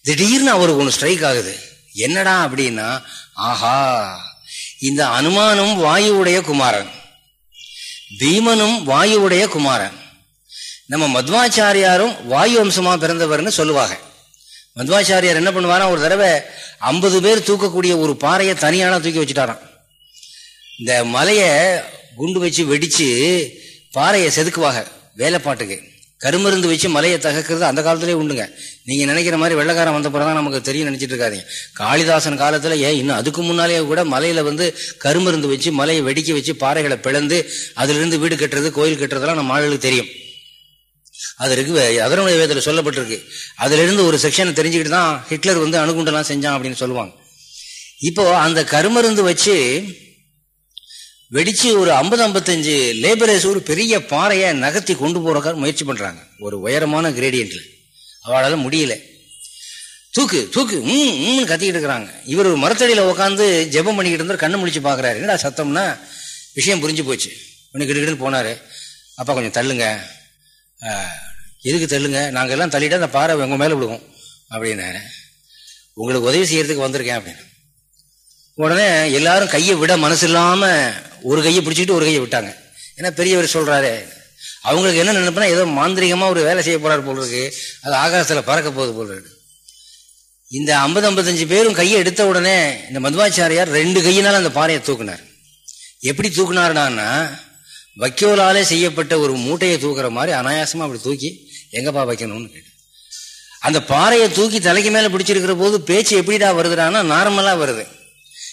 திடீர்னு அவருக்கு ஒன்று ஸ்ட்ரைக் ஆகுது. என்னடா அப்படின்னா ஆஹா இந்த அனுமானும் வாயுவுடைய குமாரன். பீமனும் வாயுவுடைய குமாரன். நம்ம மத்வாச்சாரியாரும் வாயு அம்சமாக பிறந்தவர்னு சொல்லுவாங்க. மத்வாச்சாரியார் என்ன பண்ணுவாராம் ஒரு தடவை ஐம்பது பேர் தூக்கக்கூடிய ஒரு பாறையை தனியான தூக்கி வச்சுட்டாராம். இந்த மலையை குண்டு வச்சு வெடிச்சு பாறையை செதுக்குவாங்க வேலைப்பாட்டுக்கு. கருமருந்து வச்சு மலையை தகக்கிறது அந்த காலத்திலே உண்டுங்க. நீங்க நினைக்கிற மாதிரி வெள்ளக்காரன் வந்த பிறகு நமக்கு தெரியும் நினைச்சிட்டு இருக்காதீங்க. காளிதாசன் காலத்துல ஏன் இன்னும் அதுக்கு முன்னாலேயே கூட மலையில வந்து கருமருந்து வச்சு மலையை வெடிக்க வச்சு பாறைகளை பிளந்து அதுல இருந்து வீடு கட்டுறது கோயில் கட்டுறதெல்லாம் நம்ம ஆளுகளுக்கு தெரியும். அது இருக்கு அதனுடைய வேதத்தில் சொல்லப்பட்டிருக்கு. அதுல இருந்து ஒரு செக்ஷனை தெரிஞ்சுக்கிட்டு தான் ஹிட்லர் வந்து அணுகுண்டெல்லாம் செஞ்சான் அப்படின்னு சொல்லுவாங்க. இப்போ அந்த கருமருந்து வச்சு வெடிச்சு ஒரு ஐம்பது ஐம்பத்தஞ்சு லேபரேஸ் ஒரு பெரிய பாறையை நகர்த்தி கொண்டு போறக்காக முயற்சி பண்றாங்க. ஒரு உயரமான கிரேடியன்ட்ல அவளால் முடியல. தூக்கு தூக்கு ம் கத்திக்கிட்டு இருக்கிறாங்க. இவர் ஒரு உட்காந்து ஜெபம் பண்ணிக்கிட்டு இருந்தார் கண்ணு முடிச்சு பார்க்குறாரு என்னடா சத்தம்னா விஷயம் புரிஞ்சு போச்சு. ஒன்று கிட்டு போனாரு. அப்பா கொஞ்சம் தள்ளுங்க. எதுக்கு தள்ளுங்க? நாங்கள் எல்லாம் தள்ளிட்டு அந்த பாறை உங்கள் மேலே விடுவோம் அப்படின்னு. உங்களுக்கு உதவி செய்யறதுக்கு வந்திருக்கேன் அப்படின்னு. உடனே எல்லாரும் கையை விட மனசு இல்லாமல் ஒரு கையை பிடிச்சிக்கிட்டு ஒரு கையை விட்டாங்க. ஏன்னா பெரியவர் சொல்கிறாரு அவங்களுக்கு என்ன நினைப்புனா ஏதோ மாந்திரிகமாக ஒரு வேலை செய்ய போறாரு போல் இருக்கு அது ஆகாசத்தில் பறக்க போகுது போல் இருக்கு இந்த ஐம்பது ஐம்பத்தஞ்சு பேரும் கையை எடுத்த உடனே இந்த மதுவாச்சாரியார் ரெண்டு கையினால் அந்த பாறையை தூக்குனார். எப்படி தூக்குனாருடான்னா வைக்கோலாலே செய்யப்பட்ட ஒரு மூட்டையை தூக்குற மாதிரி அனாயாசமாக அப்படி தூக்கி எங்கப்பா வைக்கணும்னு கேட்டு அந்த பாறையை தூக்கி தலைக்கு மேலே பிடிச்சிருக்கிற போது பேச்சு எப்படிடா வருதுடான்னா நார்மலாக வருது.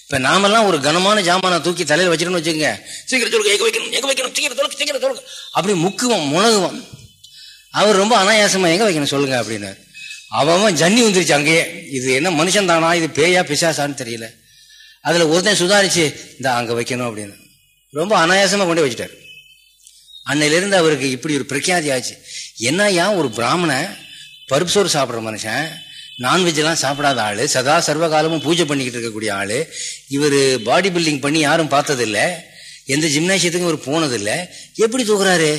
இப்ப நாமெல்லாம் ஒரு கனமான ஜாமான தூக்கி தலையில் வச்சிருன்னு வச்சுக்கோங்க. சீக்கிரம் சொல்லுங்க எங்க வைக்கணும் எங்க வைக்கணும் சீக்கிரம் தொழுக்கு சீக்கிரம் தொழுக்கு அப்படி முக்குவோம் முனகுவோம். அவர் ரொம்ப அனாயாசமா எங்க வைக்கணும் சொல்லுங்க அப்படின்னு அவன் ஜன்னி வந்துருச்சு அங்கேயே. இது என்ன மனுஷன் தானா? இது பேயா பிசாசான்னு தெரியல. அதுல ஒருத்தன் சுதாரிச்சு இந்த அங்க வைக்கணும் அப்படின்னு. ரொம்ப அனாயாசமா கொண்டு வச்சுட்டாரு. அன்னையிலிருந்து அவருக்கு இப்படி ஒரு பிரக்யாதி ஆச்சு. என்ன ஏன் ஒரு பிராமண பருப்பு சோறு சாப்பிட்ற மனுஷன் நான்வெஜ்லாம் சாப்பிடாத ஆள். சதா சர்வகாலமும் பூஜை பண்ணிக்கிட்டு இருக்கக்கூடிய ஆள். இவர் பாடி பில்டிங் பண்ணி யாரும் பார்த்ததில்லை. எந்த ஜிம்னாசியத்துக்கும் இவர் போனதில்லை. எப்படி தூக்குறாரு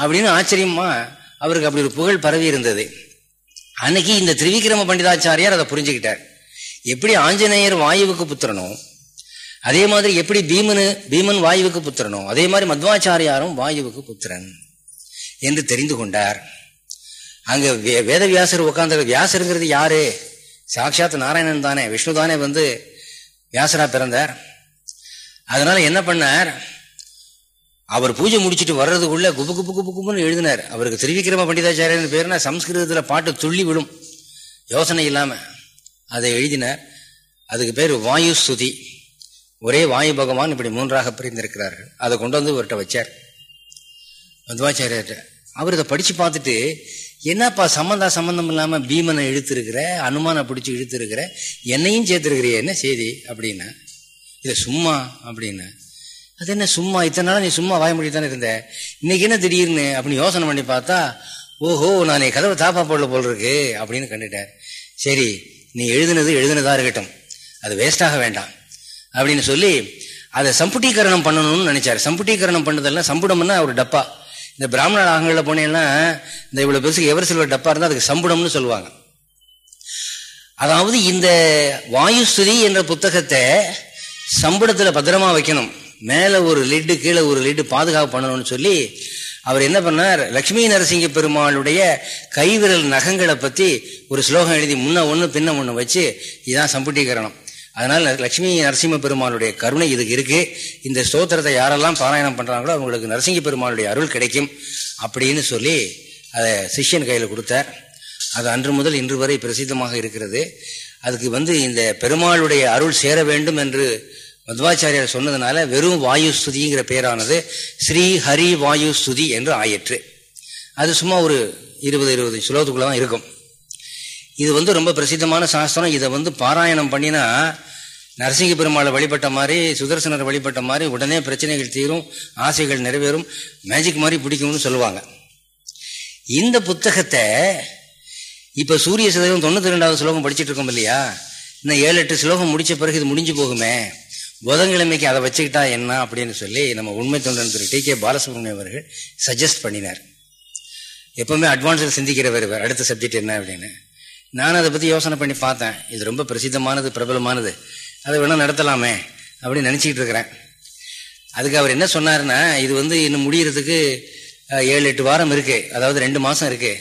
அப்படின்னு ஆச்சரியமா அவருக்கு அப்படி ஒரு புகழ் பரவி இருந்தது. அன்னைக்கு இந்த திரிவிக்ரம பண்டிதாச்சாரியார் அதை புரிஞ்சுக்கிட்டார். எப்படி ஆஞ்சநேயர் வாயுவுக்கு புத்திரனோ அதே மாதிரி எப்படி பீமனு பீமன் வாயுவுக்கு புத்திரனோ அதே மாதிரி மத்வாச்சாரியாரும் வாயுவுக்கு புத்திரன் என்று தெரிந்து கொண்டார். அங்க வேத வியாசர் உட்கார்ந்த வியாசருங்கிறது யாரு? சாட்சாத் நாராயணன் தானே. விஷ்ணு தானே வந்து வியாசரா பிறந்தார். அதனால என்ன பண்ணார்? அவர் பூஜை முடிச்சுட்டு வர்றதுக்குள்ள குப்பு குப்பு குப்பு குப்புன்னு எழுதினார். அவருக்கு திருவிக்கிரம பண்டிதாச்சாரியன் பேர்னா சம்ஸ்கிருதத்துல பாட்டு துள்ளி விடும். யோசனை இல்லாம அதை எழுதினார். அதுக்கு பேர் வாயு ஸ்துதி ஒரே வாயு பகவான் இப்படி மூன்றாக பிரிந்திருக்கிறார்கள். அதை கொண்டு வந்து இவர்கிட்ட வச்சார். மதுவாச்சாரியர்கிட்ட அவர் இதை படிச்சு பார்த்துட்டு என்னப்பா சம்மந்தா சம்மந்தம் இல்லாம பீமனை இழுத்துருக்கிற அனுமானை பிடிச்சி இழுத்துருக்கிற என்னையும் சேர்த்துருக்கிறிய என்ன செய்தி அப்படின்னா? இதை சும்மா அப்படின்னு. அது என்ன சும்மா? இத்தனை நாள் நீ சும்மா வாய தானே இருந்த. இன்னைக்கு என்ன திடீர்னு அப்படின்னு யோசனை பண்ணி பார்த்தா ஓஹோ நான் கதவை தாப்பா போடல போல் இருக்கு அப்படின்னு கண்டுட்டார். சரி நீ எழுதுனது எழுதுனதா இருக்கட்டும். அது வேஸ்டாக வேண்டாம் அப்படின்னு சொல்லி அதை சம்புட்டீகரணம் பண்ணணும்னு நினைச்சாரு. சம்புட்டீகரணம் பண்ணதெல்லாம் சம்புடம்னா ஒரு டப்பா. இந்த பிராமண நாகங்களில் போனீங்கன்னா இந்த இவ்வளோ பெருசுக்கு எவர் சில்வர் டப்பா இருந்தால் அதுக்கு சம்புடம்னு சொல்லுவாங்க. அதாவது இந்த வாயுஸ்துதி என்ற புத்தகத்தை சம்புடத்தில் பத்திரமா வைக்கணும். மேலே ஒரு லிட்டு கீழே ஒரு லிட்டு பாதுகாப்பு பண்ணணும்னு சொல்லி அவர் என்ன பண்ணார்? லக்ஷ்மி நரசிங்க பெருமாளுடைய கைவிரல் நகங்களை பற்றி ஒரு ஸ்லோகம் எழுதி முன்ன ஒன்று பின்ன ஒன்று வச்சு இதுதான் சம்புட்டீகரணம். அதனால லட்சுமி நரசிம்ம பெருமானுடைய கருணை இதுக்கு இருக்கு. இந்த ஸ்தோத்திரத்தை யாரெல்லாம் பாராயணம் பண்றாங்களோ அவங்களுக்கு நரசிங்க பெருமானுடைய அருள் கிடைக்கும் அப்படின்னு சொல்லி அதை சிஷ்யன் கையில் கொடுத்தார். அது அன்று முதல் இன்று வரை பிரசித்தமாக இருக்கிறது. அதுக்கு வந்து இந்த பெருமாளுடைய அருள் சேர வேண்டும் என்று மத்வாச்சாரியார் சொன்னதுனால வெறும் வாயு ஸ்துதிங்கிற பேரானது ஸ்ரீ ஹரி வாயு ஸ்துதி என்று ஆயிற்று. அது சும்மா ஒரு இருபது இருபது ஸ்லோகத்துக்குள்ள தான் இருக்கும். இது வந்து ரொம்ப பிரசித்தமான சாஸ்திரம். இதை வந்து பாராயணம் பண்ணினா நரசிங்க பெருமாளை வழிபட்ட மாதிரி சுதர்சனர் வழிபட்ட மாதிரி உடனே பிரச்சனைகள் தீரும் ஆசைகள் நிறைவேறும் மேஜிக் மாதிரி பிடிக்கும்னு சொல்லுவாங்க. இந்த புத்தகத்தை இப்போ சூரிய சதவீதம் தொண்ணூற்றி ரெண்டாவது ஸ்லோகம் படிச்சுட்டு இருக்கோம் இல்லையா? இன்னும் ஏழு எட்டு ஸ்லோகம் முடிச்ச பிறகு இது முடிஞ்சு போகுமே? புதன்கிழமைக்கு அதை வச்சுக்கிட்டா என்ன அப்படின்னு சொல்லி நம்ம உண்மை தொண்டன் திரு டி கே பாலசுப்ரமணியம் அவர்கள் சஜஸ்ட் பண்ணினார். எப்பவுமே அட்வான்ஸில் சிந்திக்கிறவர் இவர். அடுத்த சப்ஜெக்ட் என்ன அப்படின்னு? நான் அதை பற்றி யோசனை பண்ணி பார்த்தேன். இது ரொம்ப பிரசித்தமானது பிரபலமானது. அதை வேணால் நடத்தலாமே அப்படின்னு நினச்சிக்கிட்டு இருக்கிறேன். அதுக்கு அவர் என்ன சொன்னார்னா இது வந்து இன்னும் முடிகிறதுக்கு ஏழு எட்டு வாரம் இருக்கு. அதாவது ரெண்டு மாதம் இருக்கு.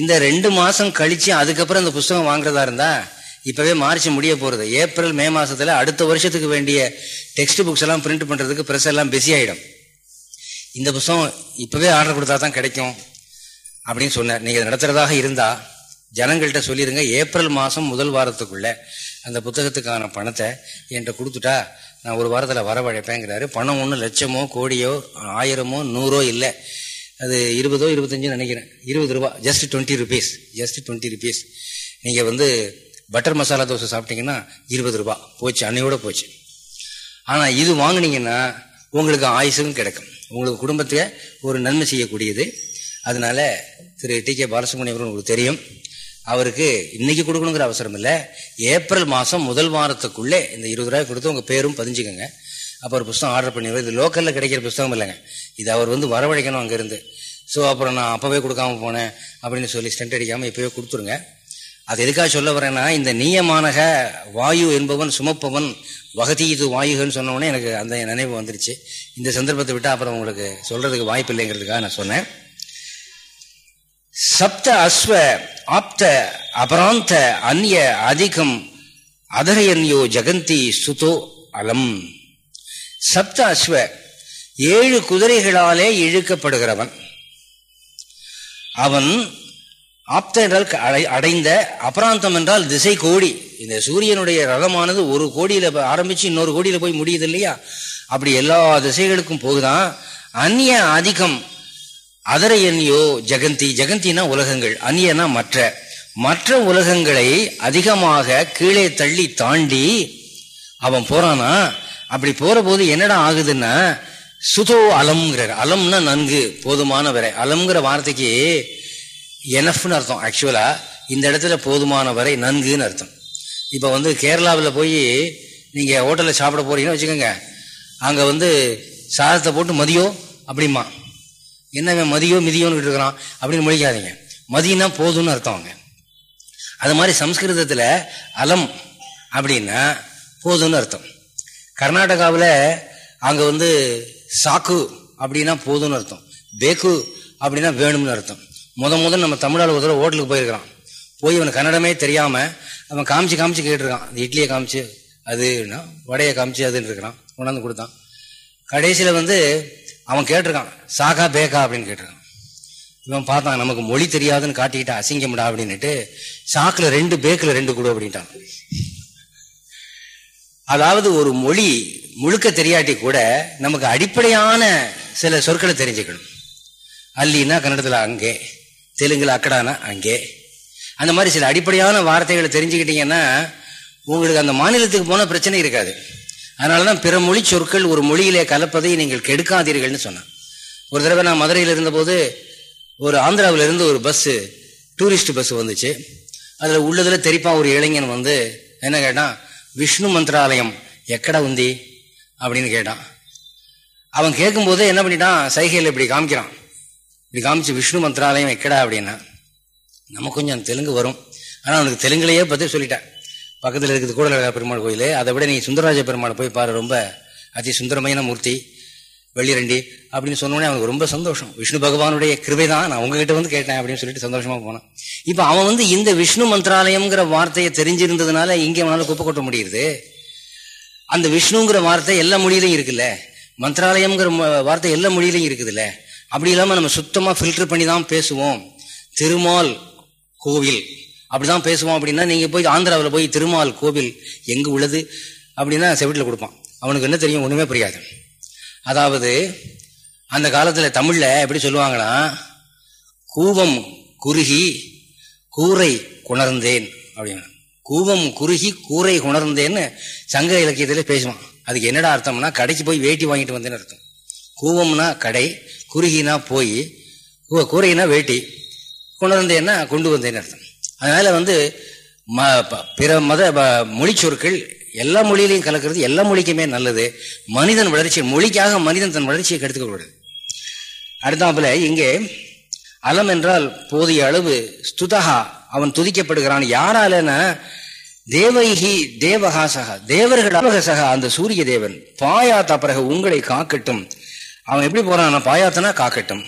இந்த ரெண்டு மாதம் கழிச்சு அதுக்கப்புறம் இந்த புஸ்தகம் வாங்குறதா இருந்தால் இப்போவே மார்ச் முடிய போகிறது ஏப்ரல் மே மாதத்தில் அடுத்த வருஷத்துக்கு வேண்டிய டெக்ஸ்ட் புக்ஸ் எல்லாம் பிரிண்ட் பண்ணுறதுக்கு ப்ரெஸ் எல்லாம் பிஸி ஆயிடும். இந்த புஸ்தகம் இப்போவே ஆர்டர் கொடுத்தா தான் கிடைக்கும் அப்படின்னு சொன்னார். நீங்கள் நடத்துகிறதாக இருந்தால் ஜனங்கள்கிட்ட சொல்லிடுங்க ஏப்ரல் மாதம் முதல் வாரத்துக்குள்ளே அந்த புத்தகத்துக்கான பணத்தை என்கிட்ட கொடுத்துட்டா நான் ஒரு வாரத்தில் வரவழைப்பேங்கிறாரு. பணம் ஒன்றும் லட்சமோ கோடியோ ஆயிரமோ நூறோ இல்லை. அது இருபதோ இருபத்தஞ்சோ நினைக்கிறேன். இருபது ரூபா. Just twenty rupees just twenty rupees நீங்கள் வந்து பட்டர் மசாலா தோசை சாப்பிட்டீங்கன்னா இருபது ரூபா. போச்சு அன்னையோட போச்சு. ஆனால் இது வாங்கினீங்கன்னா உங்களுக்கு ஆயுசும் கிடைக்கும். உங்களுக்கு குடும்பத்துக்கு ஒரு நன்மை செய்யக்கூடியது. அதனால திரு டி கே பாலசுமணி உங்களுக்கு தெரியும். அவருக்கு இன்னைக்கு கொடுக்கணுங்கிற அவசரம் இல்லை. ஏப்ரல் மாதம் முதல் வாரத்துக்குள்ளே இந்த இருபது ரூபாய் கொடுத்து உங்கள் பேரும் பதிஞ்சுக்கோங்க. அப்போ ஒரு புஸ்தகம் ஆர்டர் பண்ணிடுவோம் இது லோக்கலில் கிடைக்கிற புஸ்தகம் இல்லைங்க. இது அவர் வந்து வரவழைக்கணும் அங்கேருந்து. ஸோ அப்புறம் நான் அப்போவே கொடுக்காம போனேன் அப்படின்னு சொல்லி ஸ்டென்ட் அடிக்காமல் இப்போவே கொடுத்துருங்க. அது எதுக்காக சொல்ல வரேன்னா இந்த நீயமானக வாயு என்பவன் சுமப்பவன் வகதி இது வாயுகன்னு சொன்னோடனே எனக்கு அந்த நினைவு வந்துருச்சு. இந்த சந்தர்ப்பத்தை விட்டால் அப்புறம் உங்களுக்கு சொல்கிறதுக்கு வாய்ப்பு இல்லைங்கிறதுக்காக நான் சொன்னேன். சப்த அஸ்வ ஆப்த அபராந்த அந்நிய அதிகம் அதரையன்யோ ஜெகந்தி சுதோ அலம். சப்த அஸ்வ ஏழு குதிரைகளாலே இழுக்கப்படுகிறவன். அவன் ஆப்த என்றால் அடைந்த அபராந்தம் என்றால் திசை கோடி. இந்த சூரியனுடைய ரதமானது ஒரு கோடியில ஆரம்பிச்சு இன்னொரு கோடியில போய் முடியுது இல்லையா? அப்படி எல்லா திசைகளுக்கும் போகுதான். அந்நிய அதிகம் அதரையன்யோ ஜெகந்தி ஜெகந்தினா உலகங்கள் அந்நியனா மற்ற. மற்ற உலகங்களை அதிகமாக கீழே தள்ளி தாண்டி அவன் போறானா? அப்படி போற போது என்னடா ஆகுதுன்னா சுதோ அலம்ங்கிறார். அலம்னா நன்கு போதுமான வரை அலம்ங்கிற வார்த்தைக்கு எனஃப்னு அர்த்தம் ஆக்சுவலா இந்த இடத்துல போதுமான வரை நன்குன்னு அர்த்தம். இப்போ வந்து கேரளாவில் போய் நீங்கள் ஹோட்டலில் சாப்பிட போறீங்கன்னு வச்சுக்கோங்க. அங்கே வந்து சாதத்தை போட்டு மதியம் அப்படிமா என்ன மதியோ மிதியோன்னு இருக்கிறான் அப்படின்னு மொழிக்காதீங்க. மதியம்னா போதும்னு அர்த்தம் அவங்க அது மாதிரி சம்ஸ்கிருதத்தில் அலம் அப்படின்னா போதும்னு அர்த்தம். கர்நாடகாவில் அங்கே வந்து சாக்கு அப்படின்னா போதும்னு அர்த்தம். பேக்கு அப்படின்னா வேணும்னு அர்த்தம். முத முதல் நம்ம தமிழால் ஒரு தடவை ஹோட்டலுக்கு போயிருக்கிறான். போய் அவனுக்கு கன்னடமே தெரியாமல் அவன் காமிச்சு காமிச்சு கேட்டிருக்கான். அந்த இட்லியை காமிச்சு அதுன்னா வடையை காமிச்சு அதுன்னு இருக்கிறான் கொண்டாந்து கொடுத்தான். கடைசியில் வந்து அவன் கேட்டிருக்கான் சாகா பேகா அப்படின்னு கேட்டிருக்கான். இவன் பார்த்தான் நமக்கு மொழி தெரியாதுன்னு காட்டிக்கிட்டா அசிங்கம்டா அப்படின்னுட்டு சாக்கில் ரெண்டு பேக்கில் ரெண்டு கொடு அப்படின்ட்டான். அதாவது ஒரு மொழி முழுக்க தெரியாட்டி கூட நமக்கு அடிப்படையான சில சொற்களை தெரிஞ்சுக்கணும். அல்லின்னா கன்னடத்தில் அங்கே தெலுங்கில் அக்கடானா அங்கே. அந்த மாதிரி சில அடிப்படையான வார்த்தைகளை தெரிஞ்சுக்கிட்டீங்கன்னா உங்களுக்கு அந்த மாநிலத்துக்கு போன பிரச்சனை இருக்காது. அதனாலதான் பிற மொழி சொற்கள் ஒரு மொழியிலே கலப்பதை நீங்கள் கெடுக்காதீர்கள்னு சொன்னேன். ஒரு தடவை நான் மதுரையில் இருந்தபோது ஒரு ஆந்திராவிலிருந்து ஒரு பஸ்ஸு டூரிஸ்ட் பஸ் வந்துச்சு. அதில் உள்ளதில் தெரிப்பான் ஒரு இளைஞன் வந்து என்ன கேட்டான் விஷ்ணு மந்திராலயம் எக்கடா உந்தி? அப்படின்னு கேட்டான். அவன் கேட்கும்போது என்ன பண்ணிட்டான் சைகையில் இப்படி காமிக்கிறான். இப்படி காமிச்சு விஷ்ணு மந்திராலயம் எக்கடா? அப்படின்னா நம்ம கொஞ்சம் தெலுங்கு வரும். ஆனால் அவனுக்கு தெலுங்குலையே பற்றி சொல்லிட்டேன். பக்கத்தில் இருக்கிறது கூடல பெருமாள் கோயில். அதை விட நீ சுந்தரராஜ பெருமாள் போய் பாரு ரொம்ப அதி சுந்தரமையான மூர்த்தி வெள்ளிரண்டி அப்படின்னு சொன்னோடனே அவனுக்கு ரொம்ப சந்தோஷம். விஷ்ணு பகவானுடைய கிருபை தான் நான் உங்ககிட்ட வந்து கேட்டேன் அப்படின்னு சொல்லிட்டு சந்தோஷமா போனான். இப்போ அவன் வந்து இந்த விஷ்ணு மந்திராலயம்ங்கிற வார்த்தையை தெரிஞ்சிருந்ததுனால இங்கே அவனால் குப்பை கொட்ட முடியுது. அந்த விஷ்ணுங்கிற வார்த்தை எல்லா மொழியிலையும் இருக்குல்ல? மந்திராலயம்ங்கிற வார்த்தை எல்லா மொழியிலையும் இருக்குதுல்ல? அப்படி இல்லாமல் நம்ம சுத்தமாக ஃபில்டர் பண்ணி தான் பேசுவோம். திருமால் கோவில். அப்படிதான் பேசுவோம் அப்படின்னா நீங்க போய் ஆந்திராவில் போய் திருமால் கோவில் எங்கே உள்ளது அப்படின்னா செவிட்டில் கொடுப்பான். அவனுக்கு என்ன தெரியும்? ஒண்ணுமே புரியாது. அதாவது அந்த காலத்துல தமிழ்ல எப்படி சொல்லுவாங்கன்னா கூவம் குறுகி கூரை குணர்ந்தேன் அப்படின்னு. கூவம் குறுகி கூரை குணர்ந்தேன்னு சங்க இலக்கியத்தில் பேசுவான். அதுக்கு என்னடா அர்த்தம்னா கடைக்கு போய் வேட்டி வாங்கிட்டு வந்தேன்னு அர்த்தம். கூவம்னா கடை குறுகினா போய் கூரைனா வேட்டி குணர்ந்தேன்னா கொண்டு வந்தேன்னு அர்த்தம். அதனால வந்து பிற மத மொழி சொற்கள் எல்லா மொழியிலையும் கலக்கிறது எல்லா மொழிக்குமே நல்லது. மனிதன் வளர்ச்சி மொழிக்காக மனிதன் தன் வளர்ச்சியை கெடுத்துக்க கூடாது அடுத்தாப்புல இங்கே அலம் என்றால் போதிய அளவு ஸ்துதகா அவன் துதிக்கப்படுகிறான். யாராலன்னா தேவைகி தேவகா சகா தேவர்கள் சகா அந்த சூரிய தேவன். பாயாத்த பிறகு உங்களை காக்கட்டும். அவன் எப்படி போறான் பாயாத்தனா காக்கட்டும்.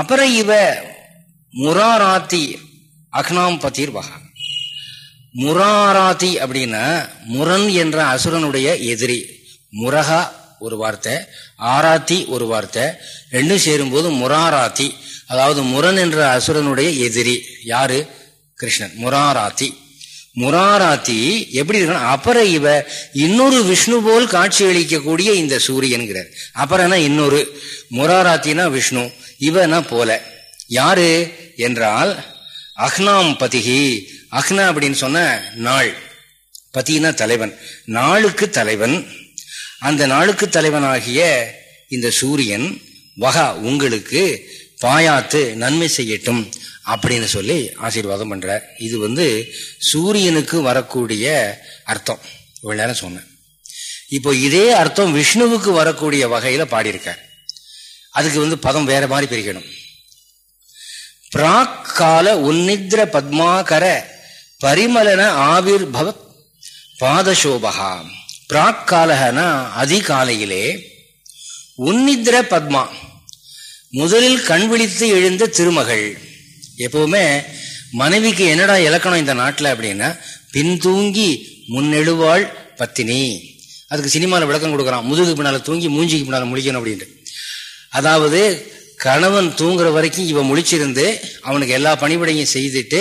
அப்புறம் இவ முராராத்தி அக்னாம் பத்தீர் வகா முராராத்தி அப்படின்னா முரன் என்ற அசுரனுடைய எதிரி. முரகா ஒரு வார்த்தை ஆராத்தி ஒரு வார்த்தை. ரெண்டும் சேரும்போது முராராத்தி அதாவது முரன் என்ற அசுரனுடைய எதிரி. யாரு? கிருஷ்ணன். முராராத்தி முராராத்தி எப்படி இருக்கணும்? அப்புற இவ இன்னொரு விஷ்ணு போல் காட்சி அளிக்கக்கூடிய இந்த சூரியன்கிறார். அப்புறம்னா இன்னொரு. முராராத்தினா விஷ்ணு இவனா போல. யாரு? என்றால் அஹ்னாம் பதிகி அஹ்னா அப்படின்னு சொன்ன நாள். பத்தினா தலைவன். நாளுக்கு தலைவன். அந்த நாளுக்கு தலைவனாகிய இந்த சூரியன் வகா உங்களுக்கு பாயாத்து நன்மை செய்யட்டும் அப்படின்னு சொல்லி ஆசீர்வாதம் பண்ற. இது வந்து சூரியனுக்கு வரக்கூடிய அர்த்தம். இவ்வளவு நேரம் சொன்னேன். இப்போ இதே அர்த்தம் விஷ்ணுவுக்கு வரக்கூடிய வகையில பாடியிருக்கார். அதுக்கு வந்து பதம் வேற மாதிரி பிரிக்கணும். பிராக்கால உன்னித்ர பத்மாகர பரிமலன ஆவிர் பவத் பாதசோபகா. பிராக்காலகனா அதிகாலையிலே உன்னித்ர பத்மா முதலில் கண் விழித்து எழுந்த திருமகள். எப்பவுமே மனைவிக்கு என்னடா இலக்கணம் இந்த நாட்டில் அப்படின்னா பின்தூங்கி முன்னெழுவாள் பத்தினி. அதுக்கு சினிமாவில் விளக்கம் கொடுக்குறான். முதுகு பின்னால் தூங்கி மூஞ்சிக்கு பின்னால் முழிக்கணும் அப்படின்ட்டு. அதாவது கணவன் தூங்குற வரைக்கும் இவன் முழிச்சிருந்து அவனுக்கு எல்லா பணிபடையும் செய்துட்டு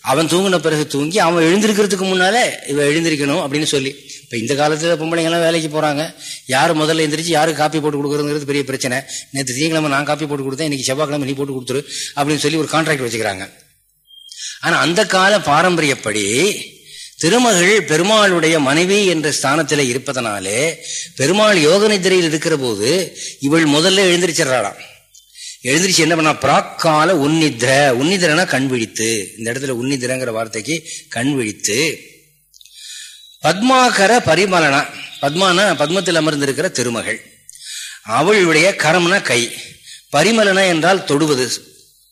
அவன் தூங்கின பிறகு தூங்கி அவன் எழுந்திருக்கிறதுக்கு முன்னால இவன் எழுந்திருக்கணும் அப்படின்னு சொல்லி. இப்போ இந்த காலத்தில் பொம்பளைங்கெல்லாம் வேலைக்கு போகிறாங்க யார் முதல்ல எந்திரிச்சு யாருக்கு காப்பி போட்டு கொடுக்குறதுங்கிறது பெரிய பிரச்சனை. நேற்று திங்கக்கிழமை நான் காப்பி போட்டு கொடுத்தேன் இன்னைக்கு செவ்வாய்க்கிழமை நீ போட்டு கொடுத்துரு அப்படின்னு சொல்லி ஒரு கான்ட்ராக்ட் வச்சுக்கிறாங்க. ஆனால் அந்த கால பாரம்பரியப்படி திருமகள் பெருமாளுடைய மனைவி என்ற ஸ்தானத்தில் இருப்பதனாலே பெருமாள் யோக நிதிரையில் இருக்கிற போது இவள் முதல்ல எழுந்திரிச்சிடறாளாம். எழுந்திரிச்சு என்ன பண்ணா பிராக்கால உன்னித்ர உன்னிதிரனா கண் விழித்து. இந்த இடத்துல உன்னிதிரங்கிற வார்த்தைக்கு கண் விழித்து. பத்மாகர பரிமலனா பத்மானா பத்மத்தில் அமர்ந்திருக்கிற திருமகள். அவளுடைய கரம்னா கை. பரிமலனா என்றால் தொடுவது.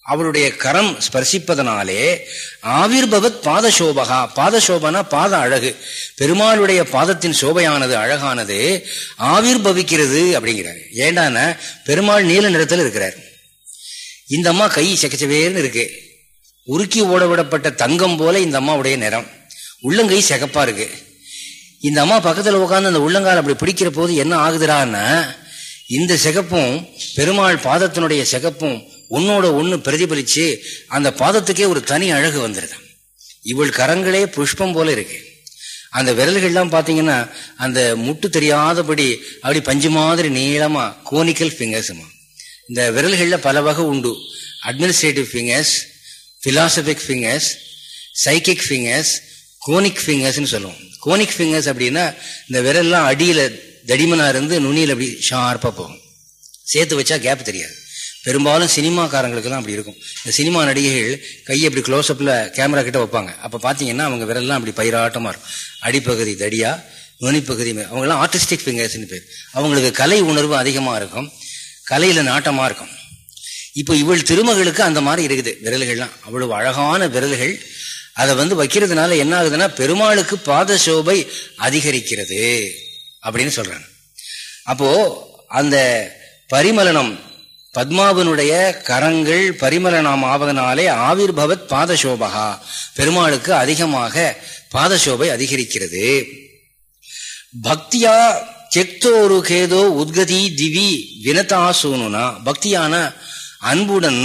அவளுடைய கரம் ஸ்பர்சிப்பதனாலே ஆவிர்பவத் பாதசோபகா. பாதசோபனா பாத அழகு. பெருமாளுடைய பாதத்தின் சோபையானது அழகானது ஆவிர்பவிக்கிறது அப்படிங்கிறார். ஏண்டான பெருமாள் நீல நிறத்தில் இருக்கிறார். இந்த அம்மா கை செக்கச்சவேர்னு இருக்கு. உருக்கி ஓட விடப்பட்ட தங்கம் போல இந்த அம்மாவுடைய நிறம். உள்ளங்கை செகப்பா இருக்கு. இந்த அம்மா பக்கத்தில் உட்காந்து அந்த உள்ளங்கால் அப்படி பிடிக்கிற போது என்ன ஆகுதுடான்னா இந்த சிகப்பும் பெருமாள் பாதத்தினுடைய சிகப்பும் உன்னோட ஒன்று பிரதிபலிச்சு அந்த பாதத்துக்கே ஒரு தனி அழகு வந்துருது இவள் கரங்களே புஷ்பம் போல இருக்கு. அந்த விரல்கள்லாம் பார்த்தீங்கன்னா அந்த முட்டு தெரியாதபடி அப்படி பஞ்சு மாதிரி நீளமா கோனிக்கல் ஃபிங்கர்ஸுமா இந்த விரல்களில் பல வகை உண்டு. Administrative fingers philosophic fingers psychic fingers conic fingers சொல்லுவோம். கோனிக் ஃபிங்கர்ஸ் அப்படின்னா இந்த விரல்லாம் அடியில் தடிமனா இருந்து நுனியில் அப்படி ஷார்ப்பாக போகும். சேர்த்து வச்சா கேப் தெரியாது. பெரும்பாலும் சினிமாக்காரங்களுக்கெல்லாம் அப்படி இருக்கும். இந்த சினிமா நடிகைகள் கையை அப்படி க்ளோஸ்அப்பில் கேமரா கிட்ட வைப்பாங்க. அப்போ பார்த்தீங்கன்னா அவங்க விரல்லாம் அப்படி பயிராட்டமாக இருக்கும். அடிப்பகுதி தடியா நுனிப்பகுதி அவங்கெல்லாம் ஆர்டிஸ்டிக் ஃபிங்கர்ஸ்னு பேர். அவங்களுக்கு கலை உணர்வு அதிகமாக இருக்கும். கலையில் நாட்டமாக இருக்கும். இப்போ இவள் திருமகளுக்கு அந்த மாதிரி இருக்குது. விரல்கள்லாம். அவ்வளவு அழகான விரல்கள். அதை வந்து வைக்கிறதுனால என்ன ஆகுதுன்னா பெருமாளுக்கு பாத சோபை அதிகரிக்கிறது அப்படின்னு சொல்றாங்க. அப்போ அந்த பரிமலனம் பத்மாவனுடைய கரங்கள் பரிமலனம் ஆவதனாலே ஆவிர் பவத் பாதசோபகா. பெருமாளுக்கு அதிகமாக பாதசோபை அதிகரிக்கிறது. பக்தியா தெக்தோரு கேதோ உத்கதி திவி வினதா சூனுனா பக்தியான அன்புடன்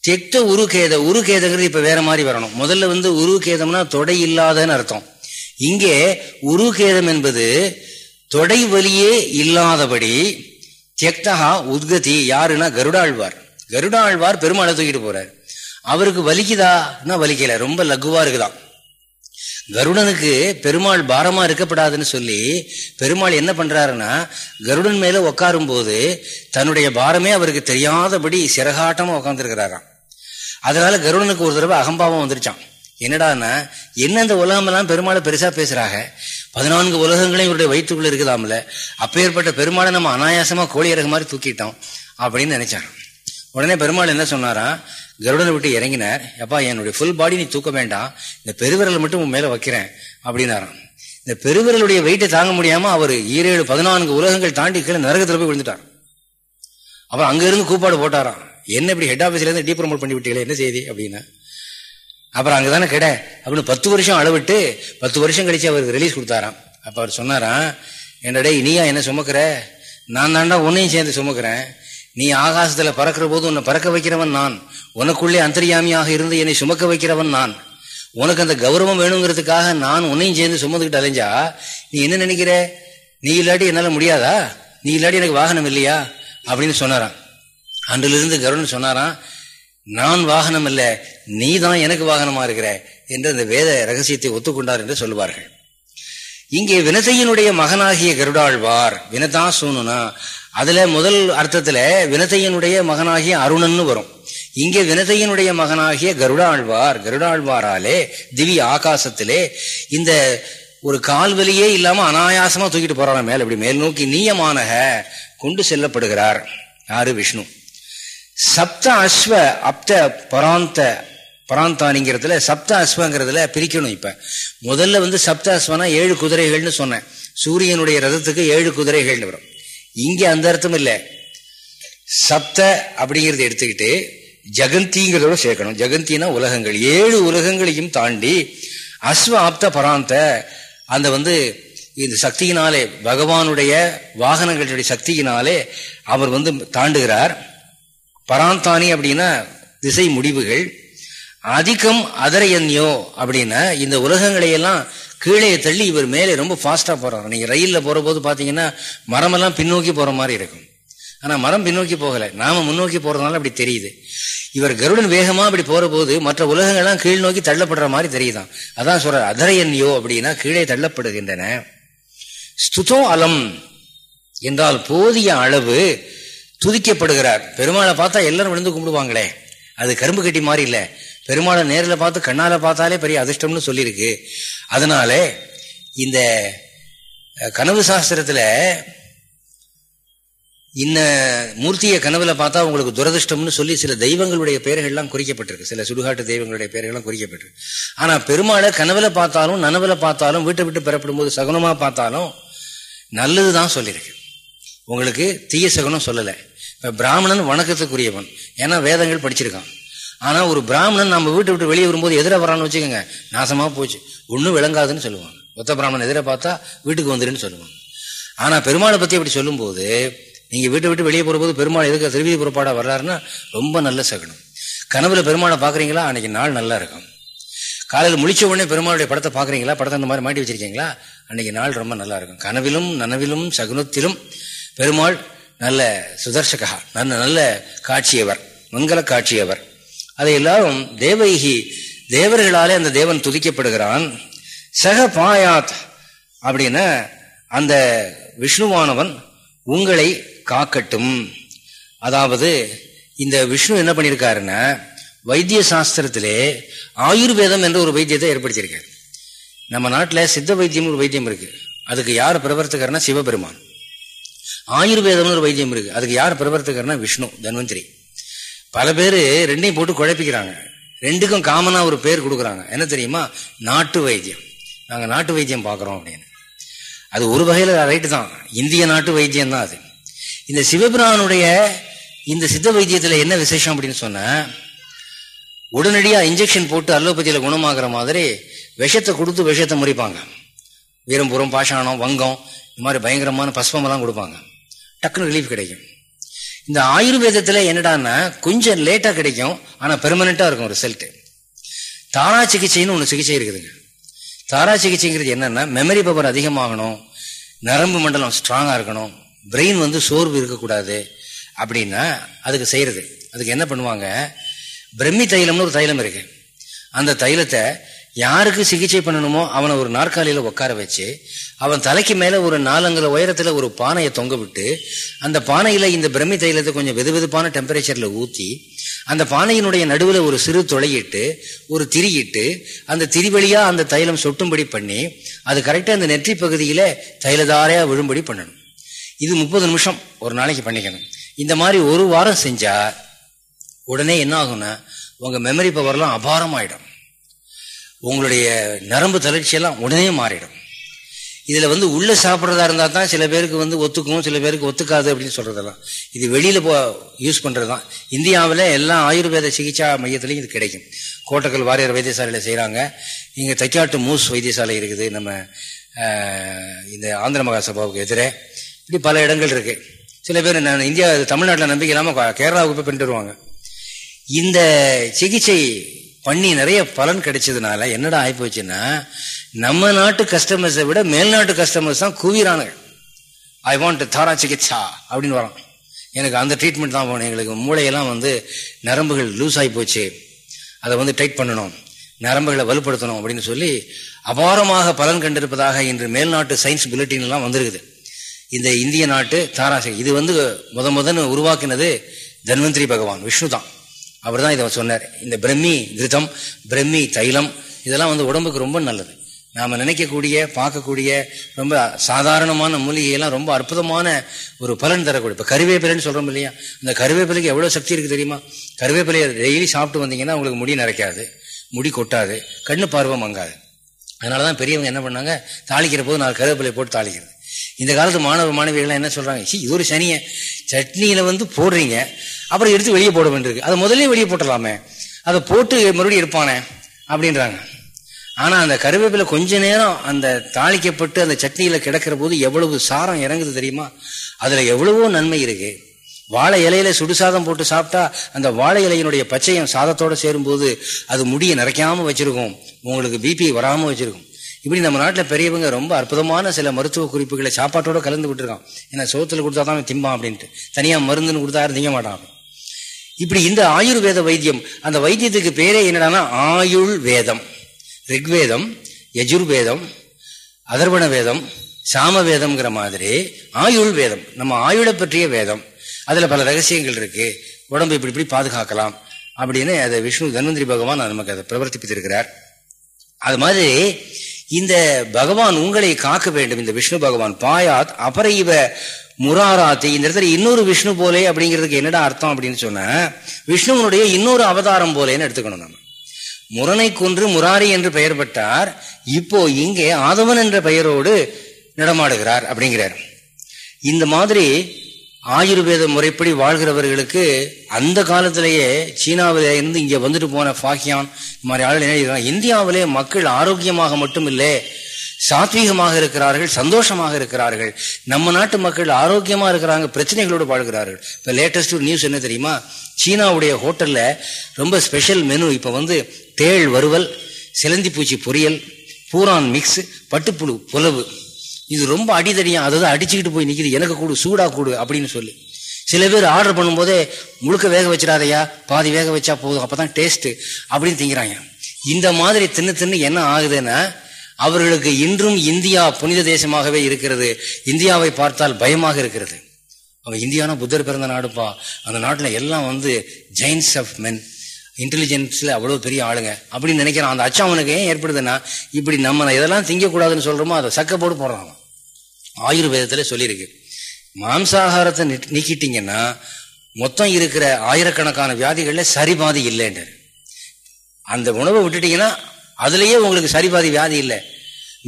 தெக்த உருகேத உருகேதங்கிறது இப்போ வேற மாதிரி வரணும். முதல்ல வந்து உருகேதம்னா தொடை இல்லாதன்னு அர்த்தம். இங்கே உருகேதம் என்பது தொடை வலியே இல்லாதபடி தெக்தகா உத்கதி யாருன்னா கருடாழ்வார். கருடாழ்வார் பெருமாளை தூக்கிட்டு போறார். அவருக்கு வலிக்குதான்னா வலிக்கல? ரொம்ப லகுவா இருக்குதான் கருடனுக்கு பெருமாள் பாரமா இருக்கப்படாதுன்னு சொல்லி பெருமாள் என்ன பண்றாருன்னா கருடன் மேல உட்காரும் போது தன்னுடைய பாரமே அவருக்கு தெரியாதபடி சிறகாட்டமா உட்காந்துருக்கிறாராம் அதனால கருடனுக்கு ஒரு தடவை அகம்பாவம் வந்துருச்சான் என்னடான்னா என்ன இந்த உலகமெல்லாம் பெருமாளை பெருசா பேசுறாங்க? பதினான்கு உலகங்களையும் இவருடைய வயிற்றுக்குள்ள இருக்குதாமல? அப்பேற்பட்ட பெருமாளை நம்ம அனாயாசமா கோழி இறகு மாதிரி தூக்கிட்டோம் அப்படின்னு நினைச்சாங்க உடனே பெருமாள் என்ன சொன்னாரா கருடனை விட்டு இறங்கினார். எப்பா என்னுடைய ஃபுல் பாடி நீ தூக்க வேண்டாம். இந்த பெருவிரலை மட்டும் உன் மேலே வைக்கிறேன் அப்படின்னாராம். இந்த பெருவிரலுடைய வெயிட்டை தாங்க முடியாம அவர் ஈரேழு பதினான்கு உலகங்கள் தாண்டி கீழே நரகத்தில் போய் விழுந்துட்டார். அப்புறம் அங்க இருந்து கூப்பாடு போட்டாராம். என்ன இப்படி ஹெட் ஆஃபீஸ்லேருந்து இருந்து டீப்ரமோட் பண்ணி விட்டீங்களே என்ன செய்தி அப்படின்னு. அப்புறம் அங்கே தானே கடை அப்படின்னு பத்து வருஷம் அளவிட்டு பத்து வருஷம் கழிச்சு அவருக்கு ரிலீஸ் கொடுத்தாராம். அப்போ அவர் சொன்னாராம் என்னடே நீயா என்ன சுமக்கிற? நான் தாண்டா உன்னையும் சேர்ந்து சுமக்கிறேன். நீ ஆகாசத்துல பறக்கிற போது உன்னை பறக்க வைக்கிறவன் நான். உனக்குள்ளே அந்தரியாமியாக இருந்து என்னை சுமக்க வைக்கிறவன் நான். உனக்கு அந்த கௌரவம் வேணுங்கிறதுக்காக நான் உன்னையும் சேர்ந்து சுமந்துக்கிட்டு அலைஞ்சா நீ என்ன நினைக்கிற? நீ இல்லாட்டி என்னால முடியாதா? நீ இல்லாட்டி எனக்கு வாகனம் இல்லையா? அப்படின்னு சொன்னாரான் அன்றிலிருந்து கருடன் சொன்னாரான் நான் வாகனம் இல்லை நீ தான் எனக்கு வாகனமா இருக்கிற என்று அந்த வேத ரகசியத்தை ஒத்துக்கொண்டார் என்று சொல்லுவார்கள். இங்கே வினதையினுடைய மகனாகிய கருடாழ்வார் வினதா சூனுனா அதுல முதல் அர்த்தத்துல வினத்தையனுடைய மகனாகிய அருணன்னு வரும். இங்கே வினதையினுடைய மகனாகிய கருடாழ்வார் கருடாழ்வாராலே திவி ஆகாசத்திலே இந்த ஒரு கால்வலியே இல்லாம அனாயாசமா தூக்கிட்டு போறாங்க மேல. இப்படி மேல் நோக்கி நீயமானக கொண்டு செல்லப்படுகிறார். யாரு? விஷ்ணு. சப்த அஸ்வ அப்த பராந்த பராந்தானிங்கிறதுல சப்த அஸ்வங்கிறதுல பிரிக்கணும் இப்ப. முதல்ல வந்து சப்த அஸ்வனா ஏழு குதிரைகள்னு சொன்னேன். சூரியனுடைய ரதத்துக்கு ஏழு குதிரைகள்னு வரும். இங்க அந்த அர்த்தம் இல்லை. சப்த அப்படிங்கிறத எடுத்துக்கிட்டு ஜெகந்திங்கிறதோட சேர்க்கணும். ஜெகந்தினா உலகங்கள். ஏழு உலகங்களையும் தாண்டி அஸ்வ ஆப்த பராந்த அந்த வந்து இந்த சக்தியினாலே பகவானுடைய வாகனங்களுடைய சக்தியினாலே அவர் வந்து தாண்டுகிறார். பராந்தானி அப்படின்னா திசை முடிவுகள். அதிகம் அதரையன்யோ அப்படின்னா இந்த உலகங்களை எல்லாம் கீழே தள்ளி இவர் மேலே ரொம்ப ஃபாஸ்ட்டாக போகிறார் நீங்கள் ரயிலில் போகிற போது பார்த்தீங்கன்னா மரமெல்லாம் பின்னோக்கி போகிற மாதிரி இருக்கும். ஆனால் மரம் பின்னோக்கி போகலை. நாம முன்னோக்கி போகிறதுனால அப்படி தெரியுது. இவர் கருடன் வேகமாக அப்படி போகிற போது மற்ற உலகங்கள்லாம் கீழ் நோக்கி தள்ளப்படுற மாதிரி தெரியுதான். அதான் சொல்ற அதரையன்யோ அப்படின்னா கீழே தள்ளப்படுகின்றன. ஸ்துதோ அலம் என்றால் போதிய அளவு துதிக்கப்படுகிறார். பெருமாளை பார்த்தா எல்லாரும் விழுந்து கும்பிடுவாங்களே. அது கரும்பு கட்டி மாதிரி இல்லை. பெருமாளை நேரில் பார்த்து கண்ணால் பார்த்தாலே பெரிய அதிர்ஷ்டம்னு சொல்லியிருக்கு. அதனால இந்த கனவு சாஸ்திரத்தில் இன்ன மூர்த்தியை கனவுல பார்த்தா உங்களுக்கு துரதிருஷ்டம்னு சொல்லி சில தெய்வங்களுடைய பெயர்கள்லாம் குறிக்கப்பட்டிருக்கு. சில சுடுகாட்டு தெய்வங்களுடைய பெயர்கள்லாம் குறிக்கப்பட்டிருக்கு. ஆனால் பெருமாளை கனவுல பார்த்தாலும் நனவுல பார்த்தாலும் வீட்டை விட்டு பெறப்படும் போது சகுனமாக பார்த்தாலும் நல்லது தான் சொல்லியிருக்கு. உங்களுக்கு தீய சகுனம் சொல்லலை. இப்போ பிராமணன் வணக்கத்துக்குரியவன். ஏன்னா வேதங்கள் படிச்சிருக்கான். ஆனால் ஒரு பிராமணன் நம்ம வீட்டை விட்டு வெளியே வரும்போது எதிர வரான்னு வச்சுக்கோங்க நாசமாக போச்சு. ஒன்றும் விளங்காதுன்னு சொல்லுவான். ஒத்த பிராமணன் எதிர பார்த்தா வீட்டுக்கு வந்துருன்னு சொல்லுவாங்க ஆனால் பெருமாளை பற்றி அப்படி சொல்லும்போது நீங்கள் வீட்டை விட்டு வெளியே போகிறபோது பெருமாள் எதுக்கு திருவிதி புறப்பாடாக வர்றாருன்னா ரொம்ப நல்ல சகனம். கனவுல பெருமாளை பார்க்குறீங்களா அன்னைக்கு நாள் நல்லா இருக்கும். காலையில் முழிச்ச உடனே பெருமாளுடைய படத்தை பார்க்குறீங்களா படத்தை அந்த மாதிரி மாட்டி வச்சிருக்கீங்களா? அன்னைக்கு நாள் ரொம்ப நல்லா இருக்கும். கனவிலும் நனவிலும் சகுனத்திலும் பெருமாள் நல்ல சுதர்சகா நல்ல நல்ல காட்சியவர் மங்கள காட்சியவர். அதை எல்லாரும் தேவைகி தேவர்களாலே அந்த தேவன் துதிக்கப்படுகிறான். சக பாயாத் அப்படின்னா அந்த விஷ்ணுவானவன் உங்களை காக்கட்டும். அதாவது இந்த விஷ்ணு என்ன பண்ணியிருக்காருன்னா வைத்திய சாஸ்திரத்திலே ஆயுர்வேதம் என்ற ஒரு வைத்தியத்தை ஏற்படுத்தியிருக்காரு. நம்ம நாட்டில் சித்த வைத்தியம் ஒரு வைத்தியம் இருக்கு. அதுக்கு யார் பிரவர்த்தகர்னா சிவபெருமான். ஆயுர்வேதம்னு ஒரு வைத்தியம் இருக்கு. அதுக்கு யார் பிரவர்த்தகர்னா விஷ்ணு தன்வந்திரி பல பேர் ரெண்டையும் போட்டு குழப்பிக்கிறாங்க. ரெண்டுக்கும் காமனா ஒரு பேர் கொடுக்குறாங்க. என்ன தெரியுமா? நாட்டு வைத்தியம். நாங்கள் நாட்டு வைத்தியம் பார்க்குறோம் அப்படின்னு. அது ஒரு வகையில் ரைட்டு தான். இந்திய நாட்டு வைத்தியம் தான் அது. இந்த சிவபிரானுடைய இந்த சித்த வைத்தியத்தில் என்ன விசேஷம் அப்படின்னு சொன்ன உடனடியாக இன்ஜெக்ஷன் போட்டு அலோபதியில் குணமாகிற மாதிரி விஷத்தை கொடுத்து விஷத்தை முறிப்பாங்க. வீரம்புரம் பாஷாணம் வங்கம் இது மாதிரி பயங்கரமான பஸ்பமெல்லாம் கொடுப்பாங்க. டக்குன்னு ரிலீஃப் கிடைக்கும். இந்த ஆயுர்வேதத்தில் என்னடான்னா கொஞ்சம் லேட்டாக கிடைக்கும் ஆனால் பெர்மனண்ட்டாக இருக்கும் ரிசல்ட்டு தாரா சிகிச்சைன்னு ஒன்று சிகிச்சை இருக்குதுங்க. தாரா சிகிச்சைங்கிறது என்னென்னா மெமரி பவர் அதிகமாகணும் நரம்பு மண்டலம் ஸ்ட்ராங்காக இருக்கணும் பிரெயின் வந்து சோர்வு இருக்கக்கூடாது அப்படின்னா அதுக்கு செய்கிறது அதுக்கு என்ன பண்ணுவாங்க? பிரம்மி தைலம்னு ஒரு தைலம் இருக்குது அந்த தைலத்தை யாருக்கு சிகிச்சை பண்ணணுமோ அவனை ஒரு நாற்காலியில உட்கார வச்சு அவன் தலைக்கு மேல ஒரு நாலங்குல உயரத்துல ஒரு பானையை தொங்க விட்டு அந்த பானையில இந்த பிரம்மி தைலத்தை கொஞ்சம் வெது வெதுப்பான டெம்பரேச்சர்ல ஊத்தி அந்த பானையினுடைய நடுவில் ஒரு சிறு துளையிட்டு ஒரு திரியிட்டு அந்த திரி வழியா அந்த தைலம் சொட்டும்படி பண்ணி அது கரெக்டாக அந்த நெற்றி பகுதியில் தைலதாரையா விழும்படி பண்ணணும். இது முப்பது நிமிஷம் ஒரு நாளைக்கு பண்ணிக்கணும். இந்த மாதிரி ஒரு வாரம் செஞ்சா உடனே என்ன ஆகும்னா உங்க மெமரி பவர்லாம் அபாரமாயிடும். உங்களுடைய நரம்பு தளர்ச்சியெல்லாம் உடனே மாறிடும். இதில் வந்து உள்ளே சாப்பிட்றதா இருந்தால் தான் சில பேருக்கு வந்து ஒத்துக்கும் சில பேருக்கு ஒத்துக்காது அப்படின்னு சொல்கிறதெல்லாம் இது வெளியில் போ யூஸ் பண்ணுறது தான் இந்தியாவில் எல்லா ஆயுர்வேத சிகிச்சா மையத்துலையும் இது கிடைக்கும். கோட்டக்கல் வாரியர் வைத்தியசாலையில் செய்கிறாங்க இங்கே தைக்காட்டு மூஸ் வைத்தியசாலை இருக்குது. நம்ம இந்த ஆந்திர மகாசபாவுக்கு எதிரே. இப்படி பல இடங்கள் இருக்குது சில பேர் நான் இந்தியா தமிழ்நாட்டில் நம்பிக்கை இல்லாமல் கேரளாவுக்கு போய் பண்ணிட்டு வருவாங்க. இந்த சிகிச்சை பண்ணி நிறைய பலன் கிடைச்சதுனால என்னடா ஆகி போச்சுன்னா நம்ம நாட்டு கஸ்டமர்ஸை விட மேல்நாட்டு கஸ்டமர்ஸ் தான் குவிரானுங்க ஐ வாண்ட் தாரா சிகிச்சா அப்படின்னு வரோம் எனக்கு அந்த ட்ரீட்மெண்ட் தான் போகணும் எங்களுக்கு மூளையெல்லாம் வந்து நரம்புகள் லூஸ் ஆகி போச்சு. அதை வந்து டைட் பண்ணணும். நரம்புகளை வலுப்படுத்தணும் அப்படின்னு சொல்லி அபாரமாக பலன் கண்டிருப்பதாக இன்று மேல்நாட்டு சயின்ஸ் புல்லட்டின்லாம் வந்திருக்குது. இந்த இந்திய நாட்டு தாராசி இது வந்து முத முதன்னு உருவாக்கினது தன்வந்திரி பகவான் விஷ்ணு தான். அவர் தான் இதை சொன்னார். இந்த பிரம்மி கிருதம் பிரம்மி தைலம் இதெல்லாம் வந்து உடம்புக்கு ரொம்ப நல்லது. நாம் நினைக்கக்கூடிய பார்க்கக்கூடிய ரொம்ப சாதாரணமான மூலிகையெல்லாம் ரொம்ப அற்புதமான ஒரு பலன் தரக்கூடிய இப்போ கருவேப்பிலைன்னு சொல்கிறோம் இல்லையா? அந்த கருவேப்பிலைக்கு எவ்வளோ சக்தி இருக்குது தெரியுமா? கருவேப்பிலையை டெய்லி சாப்பிட்டு வந்தீங்கன்னா உங்களுக்கு முடி நிறைக்காது முடி கொட்டாது கண்ணு பார்வம் மங்காது. அதனால தான் பெரியவங்க என்ன பண்ணாங்க? தாளிக்கிற போது நான் கருவேப்பிலை போட்டு தாளிக்கிறது. இந்த காலத்து மாணவ மாணவிகள்லாம் என்ன சொல்றாங்க? சி இது ஒரு சனியை. சட்னியில வந்து போடுறீங்க. அப்புறம் எடுத்து வெளியே போட வேண்டியிருக்கு. அதை முதலே வெளியே போட்டலாமே அதை போட்டு மறுபடியும் எடுப்பானே அப்படின்றாங்க. ஆனா அந்த கருவேப்பில கொஞ்ச நேரம் அந்த தாளிக்கப்பட்டு அந்த சட்னியில கிடக்கிற போது எவ்வளவு சாரம் இறங்குது தெரியுமா? அதுல எவ்வளவோ நன்மை இருக்கு. வாழை இலையில சுடுசாதம் போட்டு சாப்பிட்டா அந்த வாழை இலையினுடைய பச்சையம் சாதத்தோட சேரும்போது அது முடியை நிறைக்காம வச்சிருக்கும். உங்களுக்கு பிபி வராம வச்சிருக்கும். இப்படி நம்ம நாட்டில் பெரியவங்க ரொம்ப அற்புதமான சில மருத்துவ குறிப்புகளை சாப்பாட்டோட கலந்து விட்டுருக்கான். ஏன்னா சோத்துல கொடுத்தா தான் திம்பான் அப்படின்ட்டு. தனியாக மருந்துன்னு கொடுத்தா திங்க மாட்டான் இப்படி இந்த ஆயுர்வேத வைத்தியம் அந்த வைத்தியத்துக்கு பேரே என்னடானா ஆயுள் வேதம் ரிக்வேதம் யஜுர்வேதம் அதர்வண வேதம் சாம வேதம்ங்கிற மாதிரி ஆயுள் வேதம். நம்ம ஆயுளை பற்றிய வேதம். அதுல பல ரகசியங்கள் இருக்கு. உடம்பு இப்படி இப்படி பாதுகாக்கலாம் அப்படின்னு அதை விஷ்ணு தன்வந்திரி பகவான் நமக்கு அதை பிரவர்த்திப்பித்திருக்கிறார். அது மாதிரி இந்த பகவான் உங்களை காக்க வேண்டும் இந்த விஷ்ணு பகவான். பாயாத் அப்புறம் இவ முராராத்தி இந்த இடத்துல இன்னொரு விஷ்ணு போலே அப்படிங்கிறதுக்கு என்னடா அர்த்தம் அப்படின்னு சொன்ன விஷ்ணுவனுடைய இன்னொரு அவதாரம் போலேன்னு எடுத்துக்கணும் நம்ம. முரணை கொன்று முராரி என்று பெயர் பட்டார் இப்போ இங்கே ஆதவன் என்ற பெயரோடு நடமாடுகிறார் அப்படிங்கிறார். இந்த மாதிரி ஆயுர்வேத முறைப்படி வாழ்கிறவர்களுக்கு அந்த காலத்திலேயே சீனாவில இருந்து இங்க வந்துட்டு போன பாக்கியான் இந்த மாதிரி ஆளுநர் என்ன இந்தியாவிலே மக்கள் ஆரோக்கியமாக மட்டும் இல்லை சாத்வீகமாக இருக்கிறார்கள் சந்தோஷமாக இருக்கிறார்கள். நம்ம நாட்டு மக்கள் ஆரோக்கியமா இருக்கிறாங்க பிரச்சனைகளோடு வாழ்கிறார்கள். இப்ப லேட்டஸ்ட் நியூஸ் என்ன தெரியுமா? சீனாவுடைய ஹோட்டல்ல ரொம்ப ஸ்பெஷல் மெனு இப்ப வந்து தேள் வறுவல் சிலந்தி பூச்சி பொரியல் பூரான் மிக்ஸ் பட்டுப்புழு புலவு. இது ரொம்ப அடிதடியும் அதை தான் அடிச்சுக்கிட்டு போய் நிற்கிது எனக்கு கூடு சூடா கூடு அப்படின்னு சொல்லி. சில பேர் ஆர்டர் பண்ணும்போதே முழுக்க வேக வச்சிடாதையா பாதி வேக வச்சா போதும் அப்பதான் டேஸ்ட் அப்படின்னு திங்கிறாங்க. இந்த மாதிரி தின்னு தின்னு என்ன ஆகுதுன்னா அவர்களுக்கு இன்றும் இந்தியா புனித தேசமாகவே இருக்கிறது. இந்தியாவை பார்த்தால் பயமாக இருக்கிறது. அவன் இந்தியானா புத்தர் பிறந்த நாடுப்பா. அந்த நாட்டில் எல்லாம் வந்து ஜெயின்ஸ் ஆஃப் மென் இன்டெலிஜென்ஸில் அவ்வளோ பெரிய ஆளுங்க. அப்படின்னு நினைக்கிறான். அந்த அச்சம் அவனுக்கு ஏன் ஏற்படுதுன்னா இப்படி நம்ம இதெல்லாம் திங்கக்கூடாதுன்னு சொல்கிறோமோ அதை சக்க போட்டு போடுறான் ஆயுர்வேதத்தில் சொல்லியிருக்கு. மாம்சாகாரத்தை நீக்கிட்டீங்கன்னா மொத்தம் இருக்கிற ஆயிரக்கணக்கான வியாதிகளில் சரிபாதி இல்லைன்றார். அந்த உணவை விட்டுட்டீங்கன்னா அதுலேயே உங்களுக்கு சரிபாதி வியாதி இல்லை.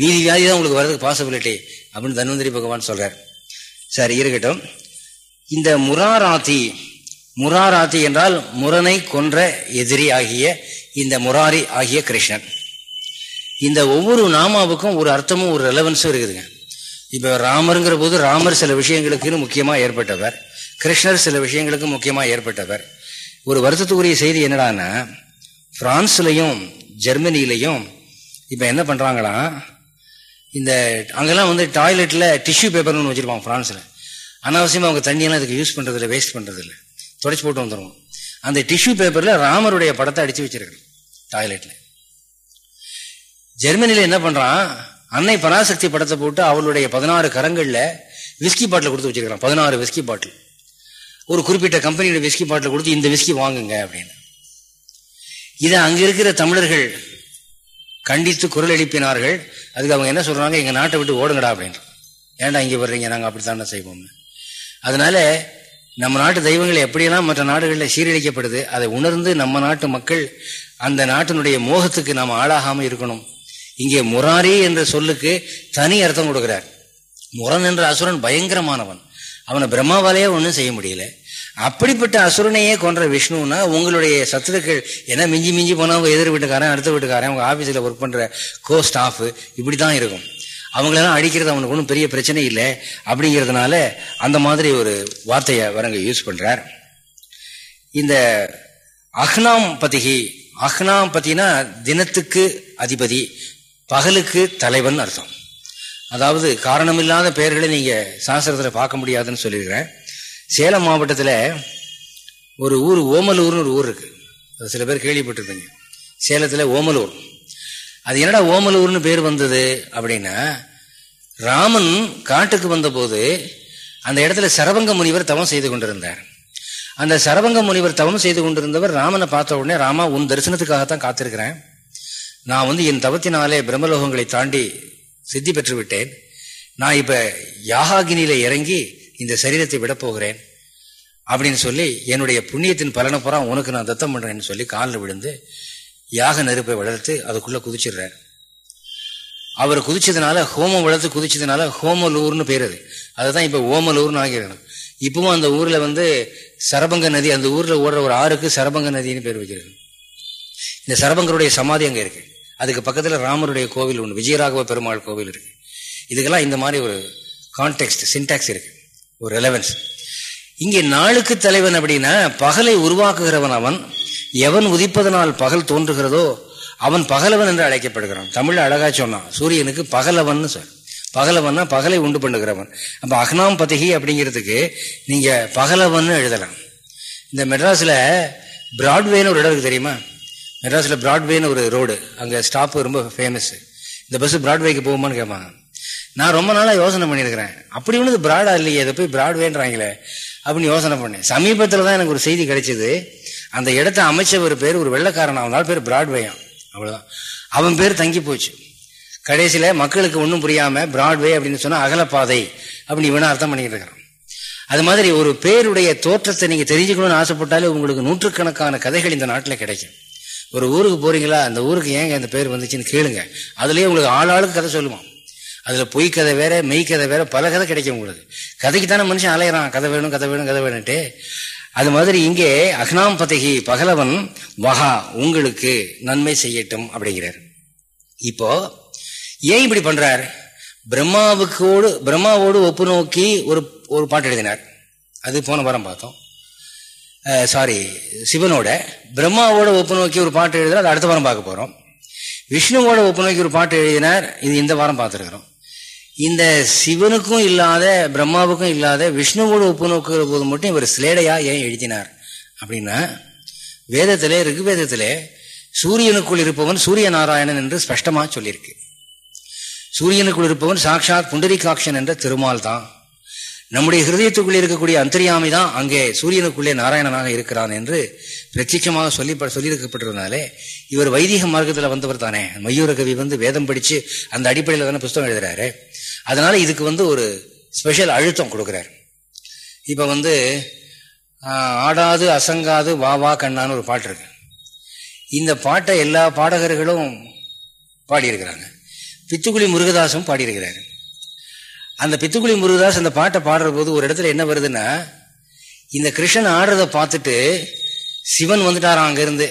மீதி வியாதி தான் உங்களுக்கு வர்றதுக்கு பாசிபிலிட்டி அப்படின்னு தன்வந்திரி பகவான் சொல்கிறார் சரி இருக்கட்டும். இந்த முராராத்தி முராராத்தி என்றால் முரனை கொன்ற எதிரி ஆகிய இந்த முராரி ஆகிய கிருஷ்ணன். இந்த ஒவ்வொரு நாமாவுக்கும் ஒரு அர்த்தமும் ஒரு ரெலவன்ஸும் இருக்குதுங்க. இப்போ ராமருங்கிற போது ராமர் சில விஷயங்களுக்குன்னு முக்கியமாக ஏற்பட்டவர். கிருஷ்ணர் சில விஷயங்களுக்கு முக்கியமாக ஏற்பட்டவர். ஒரு வருத்தத்துக்குரிய செய்தி என்னடான்னா பிரான்ஸ்லையும் ஜெர்மனிலையும் இப்போ என்ன பண்ணுறாங்களா இந்த அங்கெல்லாம் வந்து டாய்லெட்டில் டிஷ்யூ பேப்பர்னு ஒன்று வச்சுருப்பாங்க ஃப்ரான்ஸில் அனாவசியமாக அவங்க தண்ணியெல்லாம் இதுக்கு யூஸ் பண்ணுறதில்ல வேஸ்ட் பண்ணுறதில்ல தொடச்சி போட்டு வந்துடுவோம் அந்த டிஷ்யூ பேப்பரில் ராமருடைய படத்தை அடித்து வச்சிருக்கு டாய்லெட்டில் ஜெர்மனியில் என்ன பண்ணுறான் அன்னை பராசக்தி படத்தை போட்டு அவளுடைய பதினாறு கரங்களில் விஸ்கி பாட்டில் கொடுத்து வச்சிருக்கிறான். பதினாறு விஸ்கி பாட்டில் ஒரு குறிப்பிட்ட கம்பெனியோட விஸ்கி பாட்டில் கொடுத்து இந்த விஸ்கி வாங்குங்க அப்படின்னு. இதை அங்கே இருக்கிற தமிழர்கள் கண்டித்து குரல் எழுப்பினார்கள். அதுக்கு அவங்க என்ன சொல்றாங்க? எங்கள் நாட்டை விட்டு ஓடுங்கடா அப்படின்னு. ஏன்டா இங்கே வர்றீங்க? நாங்கள் அப்படித்தானே செய்வோம் அதனால நம்ம நாட்டு தெய்வங்கள் எப்படியெல்லாம் மற்ற நாடுகளில் சீரழிக்கப்படுது அதை உணர்ந்து நம்ம நாட்டு மக்கள் அந்த நாட்டினுடைய மோகத்துக்கு நாம் ஆளாகாமல் இருக்கணும். இங்கே முராரி என்ற சொல்லுக்கு தனி அர்த்தம் கொடுக்கிறார். முரன் என்ற அசுரன் பயங்கரமானவன். அவனை பிரம்மாவாலேயே ஒன்றும் செய்ய முடியல. அப்படிப்பட்ட அசுரனையே கொன்ற விஷ்ணுன்னா உங்களுடைய சத்துருக்கள் என்ன மிஞ்சி மிஞ்சி போனவங்க எதிர் வீட்டுக்காரன் அடுத்த வீட்டுக்காரன் அவங்க ஆஃபீஸில் ஒர்க் பண்ணுற கோ ஸ்டாஃப் இப்படி தான் இருக்கும். அவங்களெல்லாம் அடிக்கிறது அவனுக்கு ஒன்றும் பெரிய பிரச்சனை இல்லை. அப்படிங்கிறதுனால அந்த மாதிரி ஒரு வார்த்தையை வரங்க யூஸ் பண்ணுறார் இந்த அஹ்னாம் பதிகி அஹ்னாம் பத்தினா தினத்துக்கு அதிபதி பகலுக்கு தலைவன் அர்த்தம். அதாவது காரணமில்லாத பெயர்களை நீங்கள் சாஸ்திரத்தில் பார்க்க முடியாதுன்னு சொல்லியிருக்கிறேன். சேலம் மாவட்டத்தில் ஒரு ஊர் ஓமலூர்னு ஒரு ஊர் இருக்குது சில பேர் கேள்விப்பட்டிருப்பீங்க. சேலத்தில் ஓமலூர். அது என்னடா ஓமலூர்னு பேர் வந்தது அப்படின்னா ராமன் காட்டுக்கு வந்தபோது அந்த இடத்துல சரவங்க முனிவர் தவம் செய்து கொண்டிருந்தார். அந்த சரவங்க முனிவர் தவம் செய்து கொண்டிருந்தவர் ராமனை பார்த்த உடனே ராமா உன் தரிசனத்துக்காகத்தான் காத்திருக்கிறேன். நான் வந்து என் தவத்தினாலே பிரம்மலோகங்களை தாண்டி சித்தி பெற்று விட்டேன் நான் இப்ப யாகாகினியில இறங்கி இந்த சரீரத்தை விட போகிறேன். அப்படின்னு சொல்லி என்னுடைய புண்ணியத்தின் பலனை புறா உனக்கு நான் தத்தம் பண்றேன்னு சொல்லி காலில் விழுந்து யாக நெருப்பை வளர்த்து அதுக்குள்ள குதிச்சிடுறார் அவர் குதிச்சதுனால ஹோமம் வளர்த்து குதிச்சதுனால ஹோமலூர்னு பேர் அது. அதுதான் இப்ப ஓமலூர்னு ஆகிடணும் இப்பவும் அந்த ஊர்ல வந்து சரபங்க நதி அந்த ஊர்ல ஓடுற ஒரு ஆறுக்கு சரபங்க நதினு பேர் வைக்கிறது இந்த சரபங்கருடைய சமாதி அங்க இருக்கு. அதுக்கு பக்கத்தில் ராமருடைய கோவில் ஒன்று விஜயராகவ பெருமாள் கோவில் இருக்கு. இதுக்கெல்லாம் இந்த மாதிரி ஒரு கான்டெக்ட் சின்டாக்ஸ் இருக்கு. ஒரு ரெலவென்ஸ் இங்கே நாளுக்கு தலைவன் அப்படின்னா பகலை உருவாக்குகிறவன் அவன் எவன் உதிப்பதனால் பகல் தோன்றுகிறதோ அவன் பகலவன் என்று அழைக்கப்படுகிறான். தமிழ் அழகா சொன்னான் சூரியனுக்கு பகலவன் சொல். பகலவன்னா பகலை உண்டு பண்ணுகிறவன். அப்ப அக்னாம் பதகி அப்படிங்கிறதுக்கு நீங்க பகலவன் எழுதலாம். இந்த மெட்ராஸ்ல பிராட்வேன்னு ஒரு இடம் தெரியுமா? மெட்ராஸில் பிராட்வேன்னு ஒரு ரோடு அங்கே ஸ்டாப்பு ரொம்ப ஃபேமஸ் இந்த பஸ் பிராட்வேக்கு போகுமான்னு கேட்பாங்க நான் ரொம்ப நாளாக யோசனை பண்ணியிருக்கிறேன். அப்படி ஒன்று பிராடா இல்லையே அதை போய் பிராட்வேன்றாங்களே அப்படின்னு யோசனை பண்ணேன். சமீபத்தில் தான் எனக்கு ஒரு செய்தி கிடைச்சிது. அந்த இடத்த அமைச்சவர் பேர் ஒரு வெள்ளக்காரன். அவனால் பேர் பிராட்வேயான் அவ்வளோதான் அவன் பேர் தங்கி போச்சு. கடைசியில் மக்களுக்கு ஒன்றும் புரியாமல் பிராட்வே அப்படின்னு சொன்னால் அகலப்பாதை அப்படின்னு இவனை அர்த்தம் பண்ணிக்கிட்டு இருக்கிறான் அது மாதிரி ஒரு பேருடைய தோற்றத்தை நீங்கள் தெரிஞ்சுக்கணும்னு ஆசைப்பட்டாலே உங்களுக்கு நூற்றுக்கணக்கான கதைகள் இந்த நாட்டில் கிடைக்கும். ஒரு ஊருக்கு போறீங்களா? அந்த ஊருக்கு ஏங்க அந்த பேர் வந்துச்சுன்னு கேளுங்க. அதுலயே உங்களுக்கு ஆள் ஆளுக்கு கதை சொல்லுவான். அதுல பொய் கதை வேற மெய் கதை வேற பல கதை கிடைக்கும் உங்களுக்கு. கதைக்கு தானே மனுஷன் அலையிறான். கதை வேணும் கதை வேணும் கதை வேணும்ட்டு. அது மாதிரி இங்கே அக்னாம் பதகி பகலவன் வகா உங்களுக்கு நன்மை செய்யட்டும் அப்படிங்கிறார். இப்போ ஏன் இப்படி பண்றார்? பிரம்மாவுக்கோடு பிரம்மாவோடு ஒப்பு நோக்கி ஒரு ஒரு பாட்டு எழுதினார். அது போன வாரம் பார்த்தோம். சாரி சிவனோட பிரம்மாவோட ஒப்பு நோக்கி ஒரு பாட்டு எழுதினார் அது அடுத்த வாரம் பார்க்க போகிறோம் விஷ்ணுவோட ஒப்பு நோக்கி ஒரு பாட்டு எழுதினார் இது இந்த வாரம் பார்த்துருக்குறோம். இந்த சிவனுக்கும் இல்லாத பிரம்மாவுக்கும் இல்லாத விஷ்ணுவோட ஒப்பு நோக்குற போது மட்டும் இவர் சிலேடையா ஏன் எழுதினார்? அப்படின்னா வேதத்திலே ரிகுவேதத்திலே சூரியனுக்குள் இருப்பவன் சூரிய நாராயணன் என்று ஸ்பஷ்டமாக சொல்லியிருக்கு. சூரியனுக்குள் இருப்பவன் சாட்சாத் புண்டரிகாட்சன் என்ற திருமால் தான். நம்முடைய ஹிருதயத்துக்குள்ளே இருக்கக்கூடிய அந்தரியாமி தான் அங்கே சூரியனுக்குள்ளே நாராயணனாக இருக்கிறான் என்று பிரத்யட்சமாக சொல்லி சொல்லியிருக்கப்பட்டிருந்தாலே இவர் வைதிக மார்க்கத்தில் வந்தவர் தானே. மயூர கவி வந்து வேதம் படிச்சு அந்த அடிப்படையில் தானே புஸ்தகம் எழுதுறாரு. அதனால இதுக்கு வந்து ஒரு ஸ்பெஷல் அழுத்தம் கொடுக்குறாரு. இப்போ வந்து ஆடாது அசங்காது வா வா கண்ணான்னு ஒரு பாட்டு இருக்கு. இந்த பாட்டை எல்லா பாடகர்களும் பாடியிருக்கிறாங்க. பித்துக்குழி முருகதாசும் பாடியிருக்கிறாரு. அந்த பித்துக்குழி முருகதாஸ் அந்த பாட்டை பாடுற போது ஒரு இடத்துல என்ன வருதுன்னா இந்த கிருஷ்ணன் ஆடுறத பார்த்துட்டு சிவன் வந்துட்டாராம் அங்கிருந்து.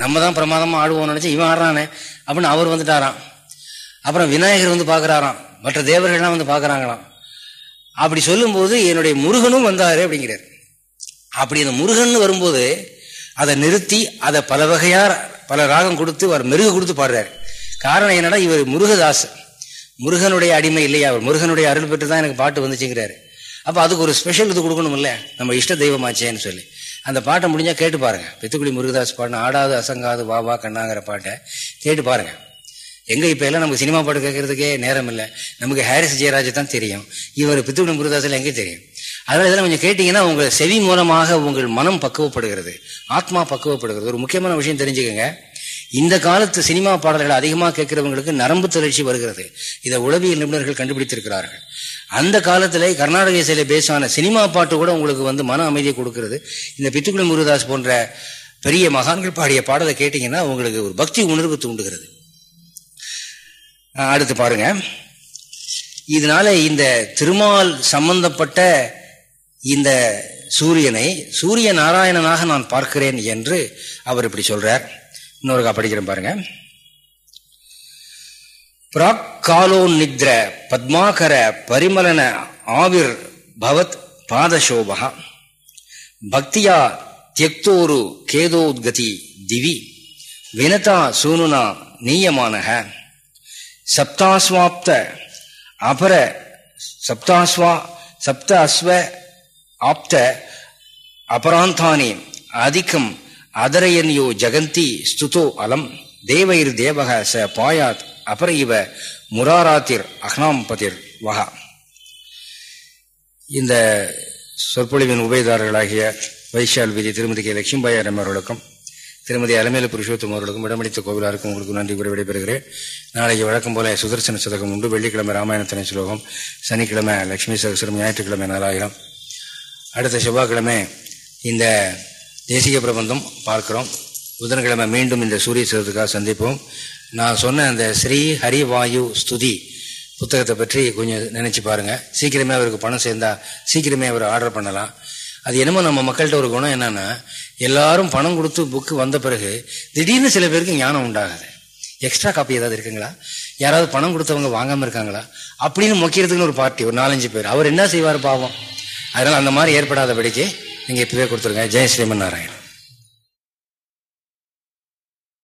நம்ம தான் பிரமாதமா ஆடுவோம்னு நினைச்சு இவன் ஆடுறானே அப்படின்னு அவர் வந்துட்டாராம். அப்புறம் விநாயகர் வந்து பாக்குறாராம் மற்ற தேவர்கள்லாம் வந்து பாக்குறாங்களாம் அப்படி சொல்லும்போது என்னுடைய முருகனும் வந்தாரு அப்படிங்கிறார். அப்படி அந்த முருகன் வரும்போது அதை நிறுத்தி அதை பல வகையார் பல ராகம் கொடுத்து அவர் மெருகு கொடுத்து பாடுறாரு. காரணம் என்னன்னா இவர் முருகதாஸ். முருகனுடைய அடிமை இல்லையா அவர்? முருகனுடைய அருள் பெற்று தான் எனக்கு பாட்டு வந்துச்சுங்கிறாரு. அப்போ அதுக்கு ஒரு ஸ்பெஷல் இது கொடுக்கணும் இல்லை நம்ம இஷ்ட தெய்வமாச்சேன்னு சொல்லி. அந்த பாட்டை முடிஞ்சால் கேட்டு பாருங்கள் பித்துக்குடி முருகதாஸ் பாடின ஆடாது அசங்காது வா வா கண்ணாங்கிற பாட்டை கேட்டு பாருங்கள் எங்கே இப்போ எல்லாம் நமக்கு சினிமா பாட்டு கேட்கறதுக்கே நேரம் இல்லை நமக்கு ஹாரிஸ் ஜெயராஜ் தான் தெரியும். இவர் பித்துக்குடி முருகதாஸில் எங்கே தெரியும்? அதனால் இதெல்லாம் கொஞ்சம் கேட்டிங்கன்னா உங்கள் செவி மூலமாக உங்கள் மனம் பக்குவப்படுகிறது. ஆத்மா பக்குவப்படுகிறது. ஒரு முக்கியமான விஷயம் தெரிஞ்சுக்கோங்க. இந்த காலத்து சினிமா பாடல்கள் அதிகமாக கேட்கிறவங்களுக்கு நரம்பு தளர்ச்சி வருகிறது. இதை உளவியல் நிபுணர்கள் கண்டுபிடித்திருக்கிறார்கள். அந்த காலத்தில் கர்நாடக இசையில பேசான சினிமா பாட்டு கூட உங்களுக்கு வந்து மன அமைதியை கொடுக்கிறது. இந்த பித்துக்குளி முருகதாஸ் போன்ற பெரிய மகான்கள் பாடிய பாடலை கேட்டீங்கன்னா உங்களுக்கு ஒரு பக்தி உணர்வு தூண்டுகிறது. அடுத்து பாருங்க. இதனால இந்த திருமால் சம்பந்தப்பட்ட இந்த சூரியனை சூரிய நாராயணனாக நான் பார்க்கிறேன் என்று அவர் இப்படி சொல்றார். இன்னொருக்கா படிக்கிறேன் பாருங்க. பிராக்காலோ நித்ர பத்மாகர பரிமலன ஆவிர் பவத் பாதசோபா பக்தியா தியக்தோரு கேதோத்கதி திவி. வினதா சூனுனா நீயமானக சப்தாஸ்வாப்த அபர சப்தாஸ்வா சப்த அஸ்வ ஆப்த அபராந்தானி. அதிகம் அதரையன்யோ ஜகந்தி ஸ்துதோ அலம் தேவைர் தேவக ச பாயாத் அபர இவ முராராத்திர் அஹ்னாம்பதிர் வகா. இந்த சொற்பொழிவின் உபயதாரர்களாகிய வைஷால் விதி திருமதி கே லட்சுமிபாய் அவர்களுக்கும் திருமதி அலமேல புருஷோத்தம் அவர்களுக்கும் இடமளித்த கோவிலாருக்கும் உங்களுக்கு நன்றி கூறி விடைபெறுகிறேன். நாளைக்கு வழக்கம் போல சுதர்சன சதகம் உண்டு. வெள்ளிக்கிழமை ராமாயணத்தின ஸ்லோகம் சனிக்கிழமை லட்சுமி சகசரம் ஞாயிற்றுக்கிழமை நாலாயிரம். அடுத்த செவ்வாய்க்கிழமை இந்த தேசிக பிரபந்தம் பார்க்கிறோம். புதன்கிழமை மீண்டும் இந்த சூரிய சதத்துக்காக சந்திப்போம். நான் சொன்ன அந்த ஸ்ரீ ஹரிவாயு ஸ்துதி புத்தகத்தை பற்றி கொஞ்சம் நினச்சி பாருங்க. சீக்கிரமே அவருக்கு பணம் சேர்ந்தால் சீக்கிரமே அவர் ஆர்டர் பண்ணலாம். அது என்னமோ நம்ம மக்கள்கிட்ட ஒரு குணம் என்னென்னா எல்லாரும் பணம் கொடுத்து புக்கு வந்த பிறகு திடீர்னு சில பேருக்கு ஞானம் உண்டாகுது. எக்ஸ்ட்ரா காப்பி ஏதாவது இருக்குங்களா? யாராவது பணம் கொடுத்தவங்க வாங்காமல் இருக்காங்களா? அப்படின்னு மொக்கிறதுக்குன்னு ஒரு பார்ட்டி ஒரு நாலஞ்சு பேர். அவர் என்ன செய்வார் பாவம்? அதனால் அந்த மாதிரி ஏற்படாதபடிக்கு நீங்க இப்பவே கொடுத்துருங்க. ஜெய் ஸ்ரீமன் நாராயணன்.